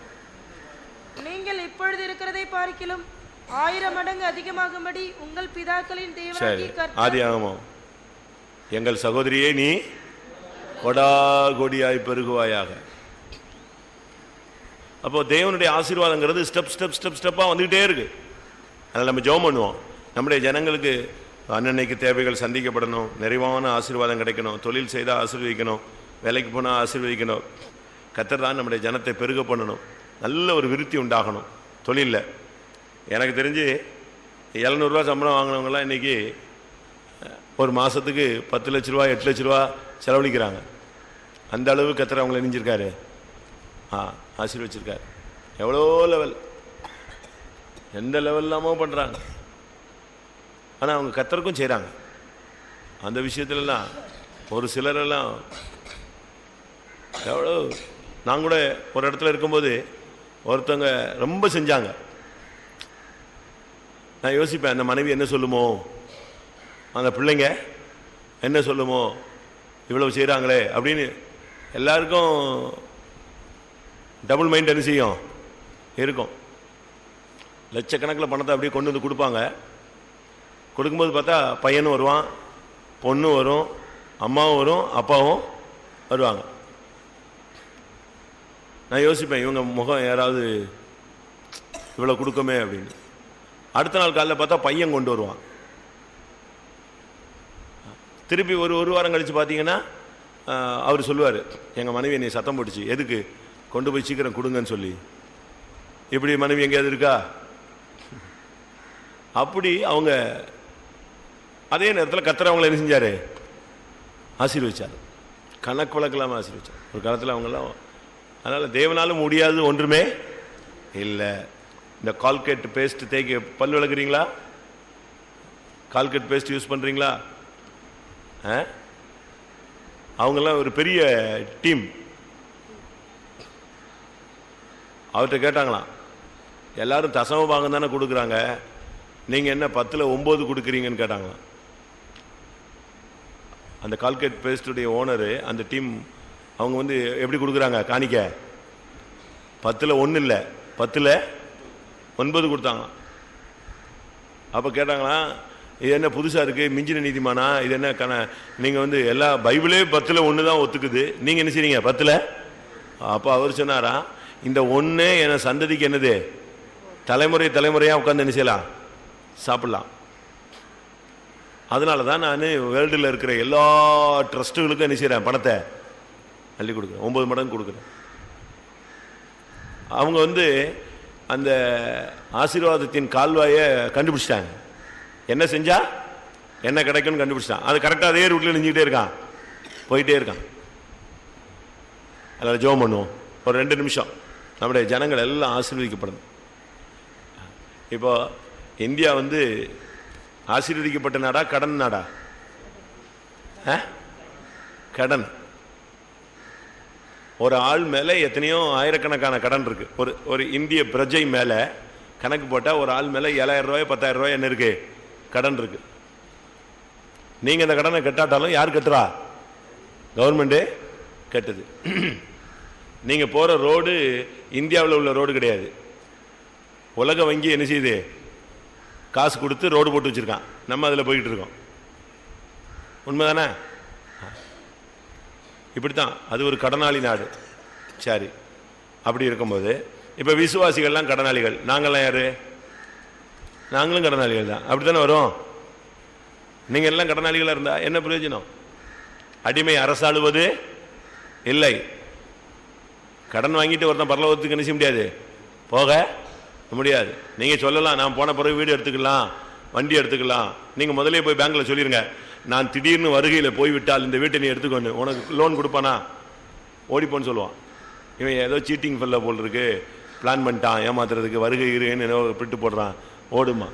நீங்கள் இப்பொழுது இருக்கிறதை பார்க்கிலும் ஆயிரம் மடங்கு அதிகமாகும்படி உங்கள் பிதாக்களின் சரி கர்த்தர் ஆதி ஆகமம் எங்கள் சகோதரியே நீ கொடா கொடியாய் பெருகுவாயாக. அப்போ தேவனுடைய ஆசீர்வாதங்கிறது ஸ்டெப் ஸ்டெப் ஸ்டெப் ஸ்டெப்பா வந்துகிட்டே இருக்கு. அதில் நம்ம ஜெபம் பண்ணுவோம். நம்முடைய ஜனங்களுக்கு அன்னன்னைக்கு தேவைகள் சந்திக்கப்படணும். நிறைவான ஆசீர்வாதம் கிடைக்கணும். தொழில் செய்தால் ஆசீர்வதிக்கணும். வேலைக்கு போனால் ஆசீர்வதிக்கணும். கத்தர் தான் நம்முடைய ஜனத்தை பெருக பண்ணணும். நல்ல ஒரு விருத்தி உண்டாகணும். தொழிலில். எனக்கு தெரிஞ்சு எழுநூறுவா சம்பளம் வாங்கினவங்கலாம் இன்னைக்கு ஒரு மாதத்துக்கு பத்து லட்ச ரூபா எட்டு லட்ச ரூபா செலவழிக்கிறாங்க. அந்த அளவு கத்திர அவங்களை இணைஞ்சிருக்காரு. ஆ ஆசீர்வச்சிருக்காரு. எவ்வளோ லெவல் எந்த லெவல் இல்லாமோ பண்ணுறாங்க ஆனால் அவங்க கத்தருக்கும் செய்கிறாங்க அந்த விஷயத்துலலாம் ஒரு சிலரெல்லாம் எவ்வளோ நான் கூட ஒரு இடத்துல இருக்கும்போது ஒருத்தவங்க ரொம்ப செஞ்சாங்க. நான் யோசிப்பேன் அந்த மனைவி என்ன சொல்லுமோ? அந்த பிள்ளைங்க என்ன சொல்லுமோ? இவ்வளவு செய்கிறாங்களே அப்படின்னு எல்லாருக்கும் டபுள் மைண்ட் என்ன செய்யும்? இருக்கும். லட்சக்கணக்கில் பணத்தை அப்படியே கொண்டு வந்து கொடுப்பாங்க. கொடுக்கும்போது பார்த்தா பையனும் வருவான் பொண்ணும் வரும் அம்மாவும் வரும் அப்பாவும் வருவாங்க. நான் யோசிப்பேன் இவங்க முகம் யாராவது இவ்வளோ கொடுக்கமே அப்படின்னு. அடுத்த நாள் காலையில் பார்த்தா பையன் கொண்டு வருவான். திருப்பி ஒரு ஒரு வாரம் கழித்து பார்த்தீங்கன்னா அவர் சொல்லுவார் எங்கள் மனைவி என்னை சத்தம் போட்டுச்சு. எதுக்கு? கொண்டு போய் சீக்கிரம் கொடுங்கன்னு சொல்லி. இப்படி மனைவி எங்கேயாவது இருக்கா? அப்படி அவங்க அதே நேரத்தில் கத்தர் அவங்கள என்ன செஞ்சார்? ஆசீர்வச்சார். கணக்கு வழக்கில்லாமல் ஆசீர்வச்சார். ஒரு காலத்தில் அவங்கெல்லாம் அதனால் தேவனாலும் முடியாது ஒன்றுமே இல்லை. இந்த கால்கேட் பேஸ்ட் தேய்க்க பல் விளக்குறீங்களா? கால்கேட் பேஸ்ட் யூஸ் பண்ணுறீங்களா ஆ? அவங்கெல்லாம் ஒரு பெரிய டீம். அவர்கிட்ட கேட்டாங்களாம் எல்லாரும் தசம பாகம் தானே கொடுக்குறாங்க நீங்கள் என்ன பத்தில் ஒம்பது கொடுக்குறீங்கன்னு கேட்டாங்களாம். அந்த கால்கேட் பேஸ்டுடைய ஓனரு அந்த டீம் அவங்க வந்து எப்படி கொடுக்குறாங்க காணிக்க? பத்தில் ஒன்றும் இல்லை. பத்தில் ஒன்பது கொடுத்தாங்களாம். அப்போ கேட்டாங்களா இது என்ன புதுசாக இருக்குது மிஞ்சின நீதிமானா இது என்ன கண நீங்கள் வந்து எல்லா பைபிளே பத்தில் ஒன்று தான் ஒத்துக்குது. நீங்கள் என்ன செய்றீங்க பத்தில்? அப்போ அவர் சொன்னாரா இந்த ஒன்று என சந்ததிக்கு என்னது? தலைமுறை தலைமுறையாக உட்காந்து என்ன செய்யலாம்? சாப்பிட்லாம். அதனால தான் நான் வேர்ல்டில் இருக்கிற எல்லா ட்ரஸ்ட்டுகளுக்கும் என்ன செய்கிறேன் பணத்தை அள்ளி கொடுக்குறேன். ஒம்பது மடங்கு கொடுக்குறேன். அவங்க வந்து அந்த ஆசீர்வாதத்தின் கால்வாயை கண்டுபிடிச்சிட்டாங்க. என்ன செஞ்சா? என்ன கிடைக்கும்னு கண்டுபிடிச்சிட்டான். அது கரெக்டாக அதே ரூட்டில் நெஞ்சிக்கிட்டே இருக்கான். போயிட்டே இருக்கான். அதில் ஜோம் பண்ணுவோம். ஒரு ரெண்டு நிமிஷம். நம்முடைய ஜனங்கள் எல்லாம் ஆசீர்வதிக்கப்படணும். இப்போ இந்தியா வந்து ஆசீர்வதிக்கப்பட்ட நாடா கடன் நாடா? ஆ? கடன். ஒரு ஆள் மேலே எத்தனையோ ஆயிரக்கணக்கான கடன் இருக்கு. ஒரு ஒரு இந்திய பிரஜை மேலே கணக்கு போட்டால் ஒரு ஆள் மேலே ஏழாயிரம் ரூபாய் பத்தாயிரம் ரூபாய் என்ன இருக்கு? கடன் இருக்கு. நீங்கள் இந்த கடனை கட்டாட்டாலும் யார் கட்டுறா? கவர்மெண்டே கட்டுது. நீங்கள் போகிற ரோடு இந்தியாவில் உள்ள ரோடு கிடையாது. உலக வங்கி என்ன செய்யுது? காசு கொடுத்து ரோடு போட்டு வச்சிருக்கான். நம்ம அதில் போய்கிட்டு இருக்கோம். உண்மைதானே? இப்படித்தான். அது ஒரு கடனாளி நாடு. சரி. அப்படி இருக்கும்போது இப்போ விசுவாசிகள்லாம் கடனாளிகள். நாங்கள்லாம் யாரு? நாங்களும் கடனாளிகள் தான். அப்படித்தானே வரும்? நீங்கள் எல்லாம் கடனாளிகளாக இருந்தா என்ன பிரயோஜனம்? அடிமை அரசாளுவது இல்லை. கடன் வாங்கிட்டு ஒருத்தன் பரலோகத்துக்கு என்ன செய்ய முடியாது. போக முடியாது. நீங்கள் சொல்லலாம் நான் போன பிறகு வீடு எடுத்துக்கலாம் வண்டி எடுத்துக்கலாம். நீங்கள் முதல்ல போய் பேங்க்கில் சொல்லிடுங்க நான் திடீர்னு வருகையில் போய்விட்டால் இந்த வீட்டை நீ எடுத்துக்கொண்டு உனக்கு லோன் கொடுப்பானா? ஓடிப்போன்னு சொல்லுவான். இவன் ஏதோ சீட்டிங் ஃபெல்ல போல் இருக்கு. பிளான் பண்ணிட்டான் ஏமாத்துறதுக்கு வருகை இருன்னு ஏதோ பிட்டு போடுறான். ஓடுமா?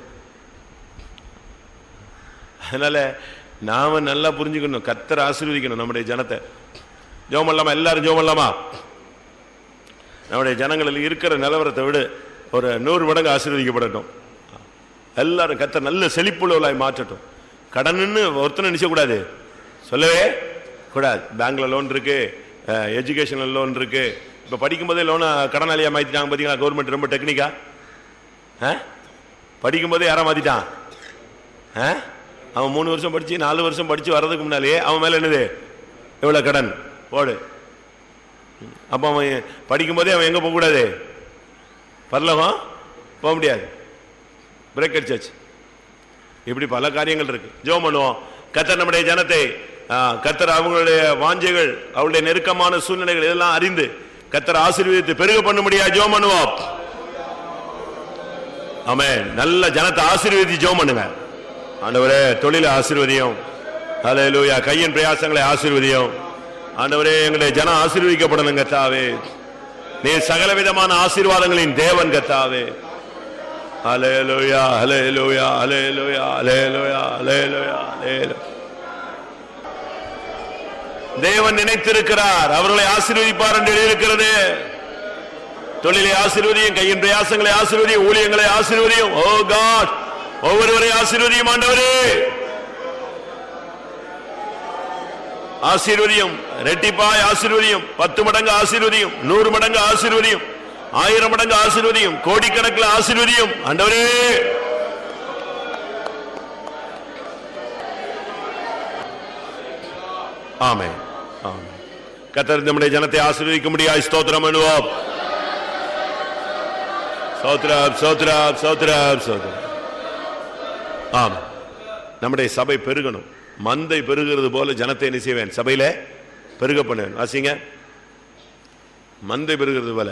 அதனால நாம நல்லா புரிஞ்சுக்கணும் கத்தரை ஆசீர்வதிக்கணும் நம்முடைய ஜனத்தை. ஜோம் பண்ணலாமா? எல்லாரும் ஜோம் பண்ணலாமா? நம்முடைய ஜனங்களில் இருக்கிற நிலவரத்தை விட ஒரு நூறு மடங்கு ஆசீர்வதிக்கப்படட்டும். எல்லாரும் கத்தரை நல்ல செழிப்புள்ளவளாய் மாற்றட்டும். கடன்னு ஒருத்தனை நினைச்சக்கூடாது சொல்லவே கூடாது. பேங்க்ல லோன் இருக்கு எஜுகேஷனல் லோன் இருக்கு. இப்போ படிக்கும்போதே லோனை கடனாளியா மாத்திட்டாங்க பார்த்தீங்களா கவர்மெண்ட் ரொம்ப டெக்னிக்கா படிக்கும்போதே யாரா மாத்திட்டான்? ஆ? அவன் மூணு வருஷம் படிச்சு நாலு வருஷம் படிச்சு வர்றதுக்கு முன்னாலேயே அவன் மேல என்னது? எவ்வளோ கடன்? போடு. அப்ப அவன் படிக்கும்போதே அவன் எங்க போக கூடாது பரலகம் போக முடியாது. பிரேக் அடிச்சாச்சு. இப்படி பல காரியங்கள் இருக்கு. ஜோம் பண்ணுவோம் கத்தர் நம்முடைய ஜனத்தை கத்தர் அவங்களுடைய வாஞ்சைகள் அவருடைய நெருக்கமான சூழ்நிலைகள் இதெல்லாம் அறிந்து கத்தர் ஆசீர்வதித்து பெருக பண்ண முடியாது ஜோம் பண்ணுவோம் ஆமே நல்ல ஜனத்தை ஆசீர்வதி ஜோம் பண்ணுங்க ஆண்டவரே தொழில ஆசீர்வதியும். அலையலூயா கையின் பிரயாசங்களை ஆசீர்வதியும். ஆண்டவரே எங்களுடைய ஜனம் ஆசீர்வதிக்கப்படணும் கத்தாவே. நீ சகல விதமான ஆசீர்வாதங்களின் தேவன் கத்தாவே. ஹalleluya ஹalleluya ஹalleluya ஹalleluya ஹalleluya ஹalleluya தேவன் நினைத்திருக்கிறார். அவர்களை ஆசீர்வதிப்பார் என்று எழுதியிருக்கிறது. தொழிலை ஆசீர்வதியும் கையின் பிரயாசங்களை ஆசீர்வதியும் ஊழியங்களை ஆசீர்வதியும். Oh ஓ காட் ஒவ்வொருவரை ஆசீர்வதியும் ஆண்டவரே. ஆசீர்வதியும் ரெட்டிப்பாய் ஆசீர்வதியும் பத்து மடங்கு ஆசீர்வதியும் நூறு மடங்கு ஆசீர்வதியும். ஆயிரம் மடங்கு ஆசிர்வதியும் கோடிக்கணக்கில் ஆசிர்வதியும் ஆண்டவரே ஆமே ஆமே கத்தர் நம்முடைய ஜனத்தை ஆசீர்வதிக்க முடியாது ஸ்தோத்திரம் அனுபவம் சோத்ராப் சோத்ராப் சோத்ராப் ஆம் நம்முடைய சபை பெருகணும் மந்தை பெருகிறது போல ஜனத்தை என்ன செய்வேன் சபையில பெருக பண்ணுவேன் வாசிங்க மந்தை பெருகிறது போல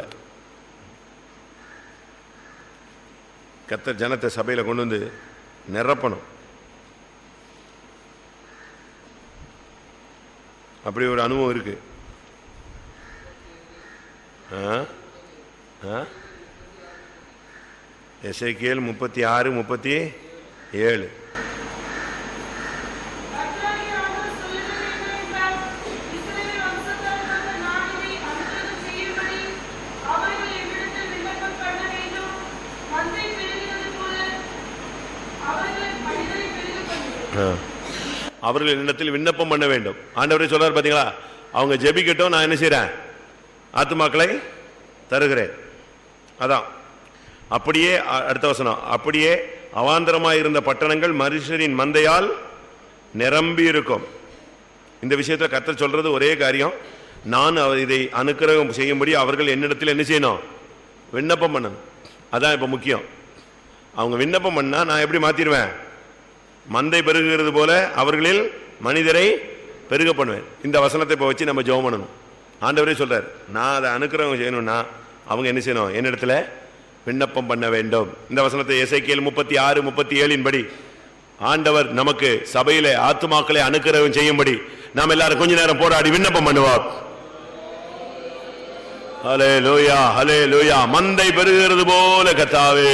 கத்தர் ஜனத்தை சபையில் கொண்டு வந்து நிரப்பணும் அப்படி ஒரு அனுபவம் இருக்கு ஆ? ஆ? முப்பத்தி ஆறு முப்பத்தி ஏழு கர்த்தராகிய ஆண்டவர் சொல்லுகிறது என்னவென்றால், இஸ்ரவேல் வம்சத்தாருக்காக நான் இதை அனுகிரகம் செய்யும்படி அவர்கள் என்னிடத்தில் விண்ணப்பம் பண்ண வேண்டும். மந்தை பெருகினது போல அவர்கள் மனிதரை பெருகப் பண்ணுவேன். அவர்கள் என்னிடத்தில் விண்ணப்பம் பண்ண வேண்டும். ஆண்டவரே சொல்றாரு பாத்தீங்களா? அவங்க ஜெபிக்கட்டும் நான் என்ன செய்கிறேன் ஆத்துமாக்களை தருகிறேன். அதான். அப்படியே அடுத்த வசனம். அப்படியே அவாந்தரமாய் இருந்த பட்டணங்கள் மனுஷரின் மந்தையால் நிரம்பி இருக்கும். இந்த விஷயத்தை கத்த சொல்றது ஒரே காரியம். நான் அவர் இதை அனுக்கிரகம் செய்யும்படி அவர்கள் என்னிடத்தில் என்ன செய்யணும்? விண்ணப்பம் பண்ணணும். அதான் இப்ப முக்கியம். அவங்க விண்ணப்பம் பண்ணா நான் எப்படி மாற்றிடுவேன் மந்தை பெருகுகிறது போல அவர்களில் மனிதரை பெருக பண்ணுவேன் இந்த வசனத்தை இப்போ வச்சு நம்ம ஜோம் பண்ணணும். ஆண்டவரே சொல்கிறார் நான் அதை அனுக்கிறவங்க செய்யணும்னா அவங்க என்ன செய்யணும்? என்னிடத்துல விண்ணப்பம் பண்ண வேண்டும். இந்த வசனத்தை இசைக்கியல் முப்பத்தி ஆறு முப்பத்தி ஏழின் படி ஆண்டவர் நமக்கு சபையில ஆத்துமாக்களை அனுக்கிரகம் செய்யும்படி நாம் எல்லாரும் கொஞ்ச நேரம் போராடி விண்ணப்பம் பண்ணுவார். ஹலே லோயா ஹலே லூயா மந்தை பெருகிறது போல கத்தாவே.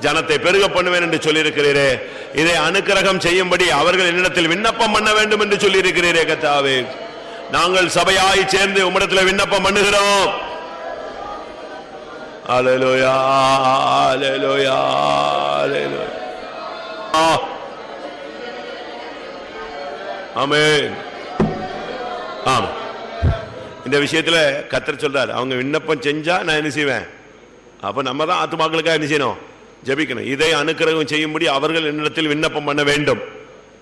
ஜனத்தை பெருக பண்ணுவேன் என்று சொல்லியிருக்கிறீரே. இதை அனுக்கிரகம் செய்யும்படி அவர்கள் என்னிடத்தில் விண்ணப்பம் பண்ண வேண்டும் என்று சொல்லியிருக்கிறீரே கத்தாவே நாங்கள் சபையாய் சேர்ந்து உம்மிடத்தில் விண்ணப்பம் பண்ணுகிறோம். ஆமா. இந்த விஷயத்துல கத்தர் சொல்றாரு அவங்க விண்ணப்பம் செஞ்சா நான் என்ன செய்வேன்? அப்ப நம்ம தான் ஆத்துமாக்களுக்காக என்ன செய்யணும்? ஜெபிக்கணும். இதை அனுக்கிரகம் செய்யும்படி அவர்கள் என்னிடத்தில் விண்ணப்பம் பண்ண வேண்டும்.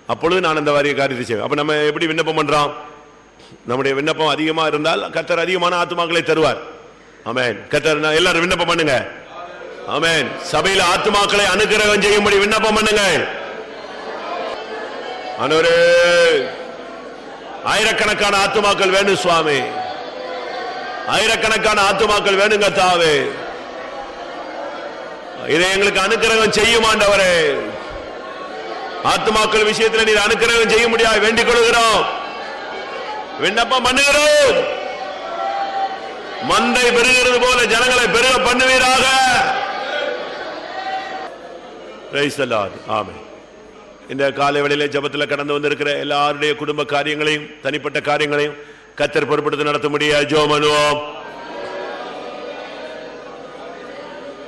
அப்பொழுது நான் அந்த வாரிய காரியத்தை செய்வேன். அப்ப நம்ம எப்படி விண்ணப்பம் பண்றோம்? நம்முடைய விண்ணப்பம் அதிகமா இருந்தால் கத்தர் அதிகமான ஆத்துமாக்களை தருவார். அமேன் கத்தர் எல்லாரும் விண்ணப்பம் பண்ணுங்க. ஆமேன். சபையில ஆத்துமாக்களை அனுக்கிரகம் செய்யும்படி விண்ணப்பம் பண்ணுங்க. அனோரே ஆயிரக்கணக்கான ஆத்துமாக்கள் வேணும் சுவாமி. ஆயிரக்கணக்கான ஆத்துமாக்கள் வேணுங்க தாவே. இதை எங்களுக்கு அனுக்கிரகம் செய்யும் ஆண்டவரே. ஆத்துமாக்கள் விஷயத்தில் நீர் அனுக்கிரகம் செய்ய முடியாது வேண்டிக் கொள்கிறோம் விண்ணப்பம் பண்ணுகிறோம். மந்தை பெருகிறது போல ஜனங்களை பெருக பண்ணுவீராக. Praise இந்த காலை வேளையிலே ஜபத்தில் கடந்து வந்திருக்கிற எல்லாருடைய குடும்ப காரியங்களையும் தனிப்பட்ட காரியங்களையும் கத்தர் பொறுப்படுத்தி நடத்த முடியாது. ஜோ மனுவோம்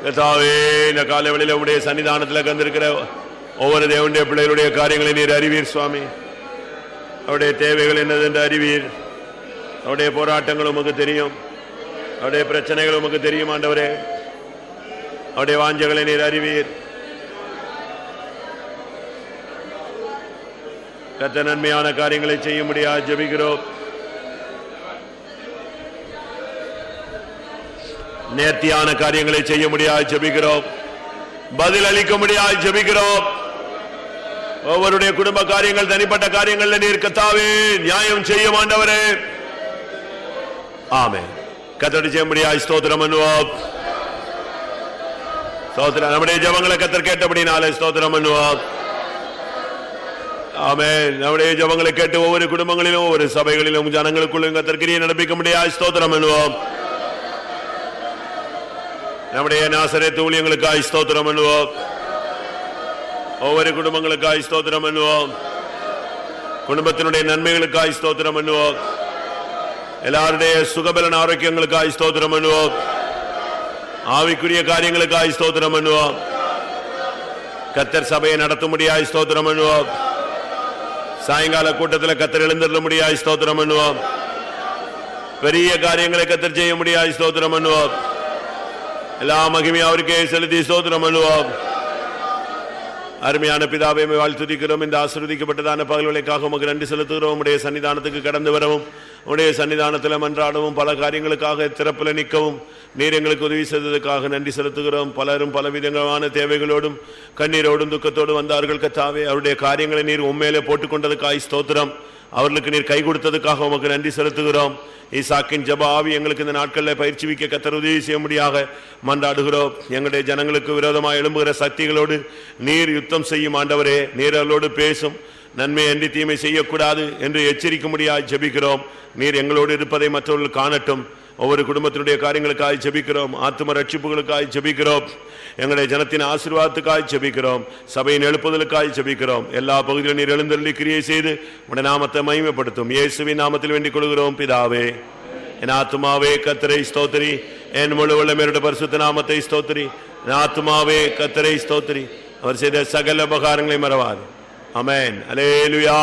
கர்த்தாவே, இந்த காலை உடைய சன்னிதானத்தில் கந்திருக்கிற ஒவ்வொரு தேவனுடைய பிள்ளைகளுடைய காரியங்களை நீர் அறிவீர் சுவாமி. அவருடைய தேவைகள் என்னது அறிவீர். அவருடைய போராட்டங்கள் உமக்கு தெரியும். அவருடைய பிரச்சனைகள் உமக்கு தெரியும் ஆண்டவரே. அவருடைய வாஞ்சகளை நீர் அறிவீர். கத்த நன்மையான காரியங்களை செய்ய முடியாது ஜெபிக்கிறோம். நேர்த்தியான காரியங்களை செய்ய முடியாது ஜபிக்கிறோம். பதில் அளிக்க முடியாது ஜபிக்கிறோம். ஒவ்வொருடைய குடும்ப காரியங்கள் தனிப்பட்ட காரியங்கள்ல நீர் கத்தாவே நியாயம் செய்ய மாண்டவரே ஆமே கத்தடி செய்ய முடியாது ஸ்தோத்திரம் பண்ணுவோம். ஸ்தோத்திரம் நம்முடைய ஜபங்களை கத்தர் கேட்டபடினாலே ஸ்தோத்திரம் பண்ணுவோம். ஆமே நம்முடைய ஜபங்களை கேட்டு ஒவ்வொரு குடும்பங்களிலும் ஒவ்வொரு சபைகளிலும் ஜனங்களுக்குள்ளும் கத்தற்கிரியை நடப்பிக்க முடியாது ஸ்தோத்திரம் பண்ணுவோம். நம்முடைய நாசரத்து ஊழியங்களுக்காய் ஸ்தோத்திரம் பண்ணுவோம் ஒவ்வொரு குடும்பங்களுக்காய் ஸ்தோத்திரம் பண்ணுவோம் குடும்பத்தினுடைய நன்மைகளுக்காய் ஸ்தோத்திரம் பண்ணுவோம் எல்லாருடைய சுகபலன் ஆரோக்கியங்களுக்காய் ஸ்தோத்திரம் பண்ணுவோம் ஆவிக்குரிய காரியங்களுக்காய் ஸ்தோத்திரம் பண்ணுவோம் கத்தர் சபையை நடத்த முடியாது ஸ்தோத்திரம் பண்ணுவோம் சாயங்கால கூட்டத்தில் கத்தர் எழுந்திருந்த முடியாது ஸ்தோத்திரம் பண்ணுவோம் பெரிய காரியங்களை கத்தர் செய்ய முடியாது ஸ்தோத்திரம் பண்ணுவோம் எல்லா மகிமையும் அவருக்கே செலுத்தி சோதனம் அழுவோம் அருமையான பிதாவை வாழ்த்துக்கிறோம் இந்த ஆசிர்வதிக்கப்பட்டதான பகல்களுக்காக உமக்கு நன்றி செலுத்துகிறோம் உடைய சன்னிதானத்துக்கு கடந்து வரவும் உடைய சன்னிதானத்தில் மன்றாடவும் பல காரியங்களுக்காக திறப்பில் நிற்கவும் நீர் எங்களுக்கு உதவி செய்ததுக்காக நன்றி செலுத்துகிறோம் பலரும் பலவிதமான தேவைகளோடும் கண்ணீரோடும் துக்கத்தோடும் வந்தார்கள் கத்தாவே அவருடைய காரியங்களை நீர் உண்மையிலே போட்டுக்கொண்டதுக்காய் ஸ்தோத்திரம் அவர்களுக்கு நீர் கை கொடுத்ததுக்காக உமக்கு நன்றி செலுத்துகிறோம். ஈசாக்கின் ஜப ஆவி எங்களுக்கு இந்த நாட்களில் பயிற்சிவிக்க கத்தர் உதவி செய்ய முடியாக மன்றாடுகிறோம். எங்களுடைய ஜனங்களுக்கு விரோதமாக எழும்புகிற சக்திகளோடு நீர் யுத்தம் செய்யும் ஆண்டவரே நீர் அவர்களோடு பேசும். நன்மை அன்றி தீமை செய்யக்கூடாது என்று எச்சரிக்க முடியாது ஜெபிக்கிறோம். நீர் எங்களோடு இருப்பதை மற்றவர்கள் காணட்டும். ஒவ்வொரு குடும்பத்தினுடைய காரியங்களுக்காக ஜபிக்கிறோம். ஆத்தும ரட்சிப்புகளுக்காக ஜபிக்கிறோம். எங்களுடைய ஜனத்தின் ஆசீர்வாதத்துக்காக செபிக்கிறோம் சபையின் எழுப்புதலுக்காக செபிக்கிறோம் எல்லா பகுதியிலும் நீர் எழுந்தருளி கிரியை செய்து உடைய நாமத்தை மகிமைப்படுத்தும். இயேசுவின் நாமத்தில் வேண்டிக் கொள்கிறோம் பிதாவே. என் ஆத்மாவே கத்திரை ஸ்தோத்திரி. என் முழு உள்ளமேருடைய பரிசுத்த நாமத்தை ஸ்தோத்திரி. என் ஆத்மாவே கத்திரை ஸ்தோத்திரி. அவர் செய்த சகல உபகாரங்களை மறவாது. அமேன் அலேலுயா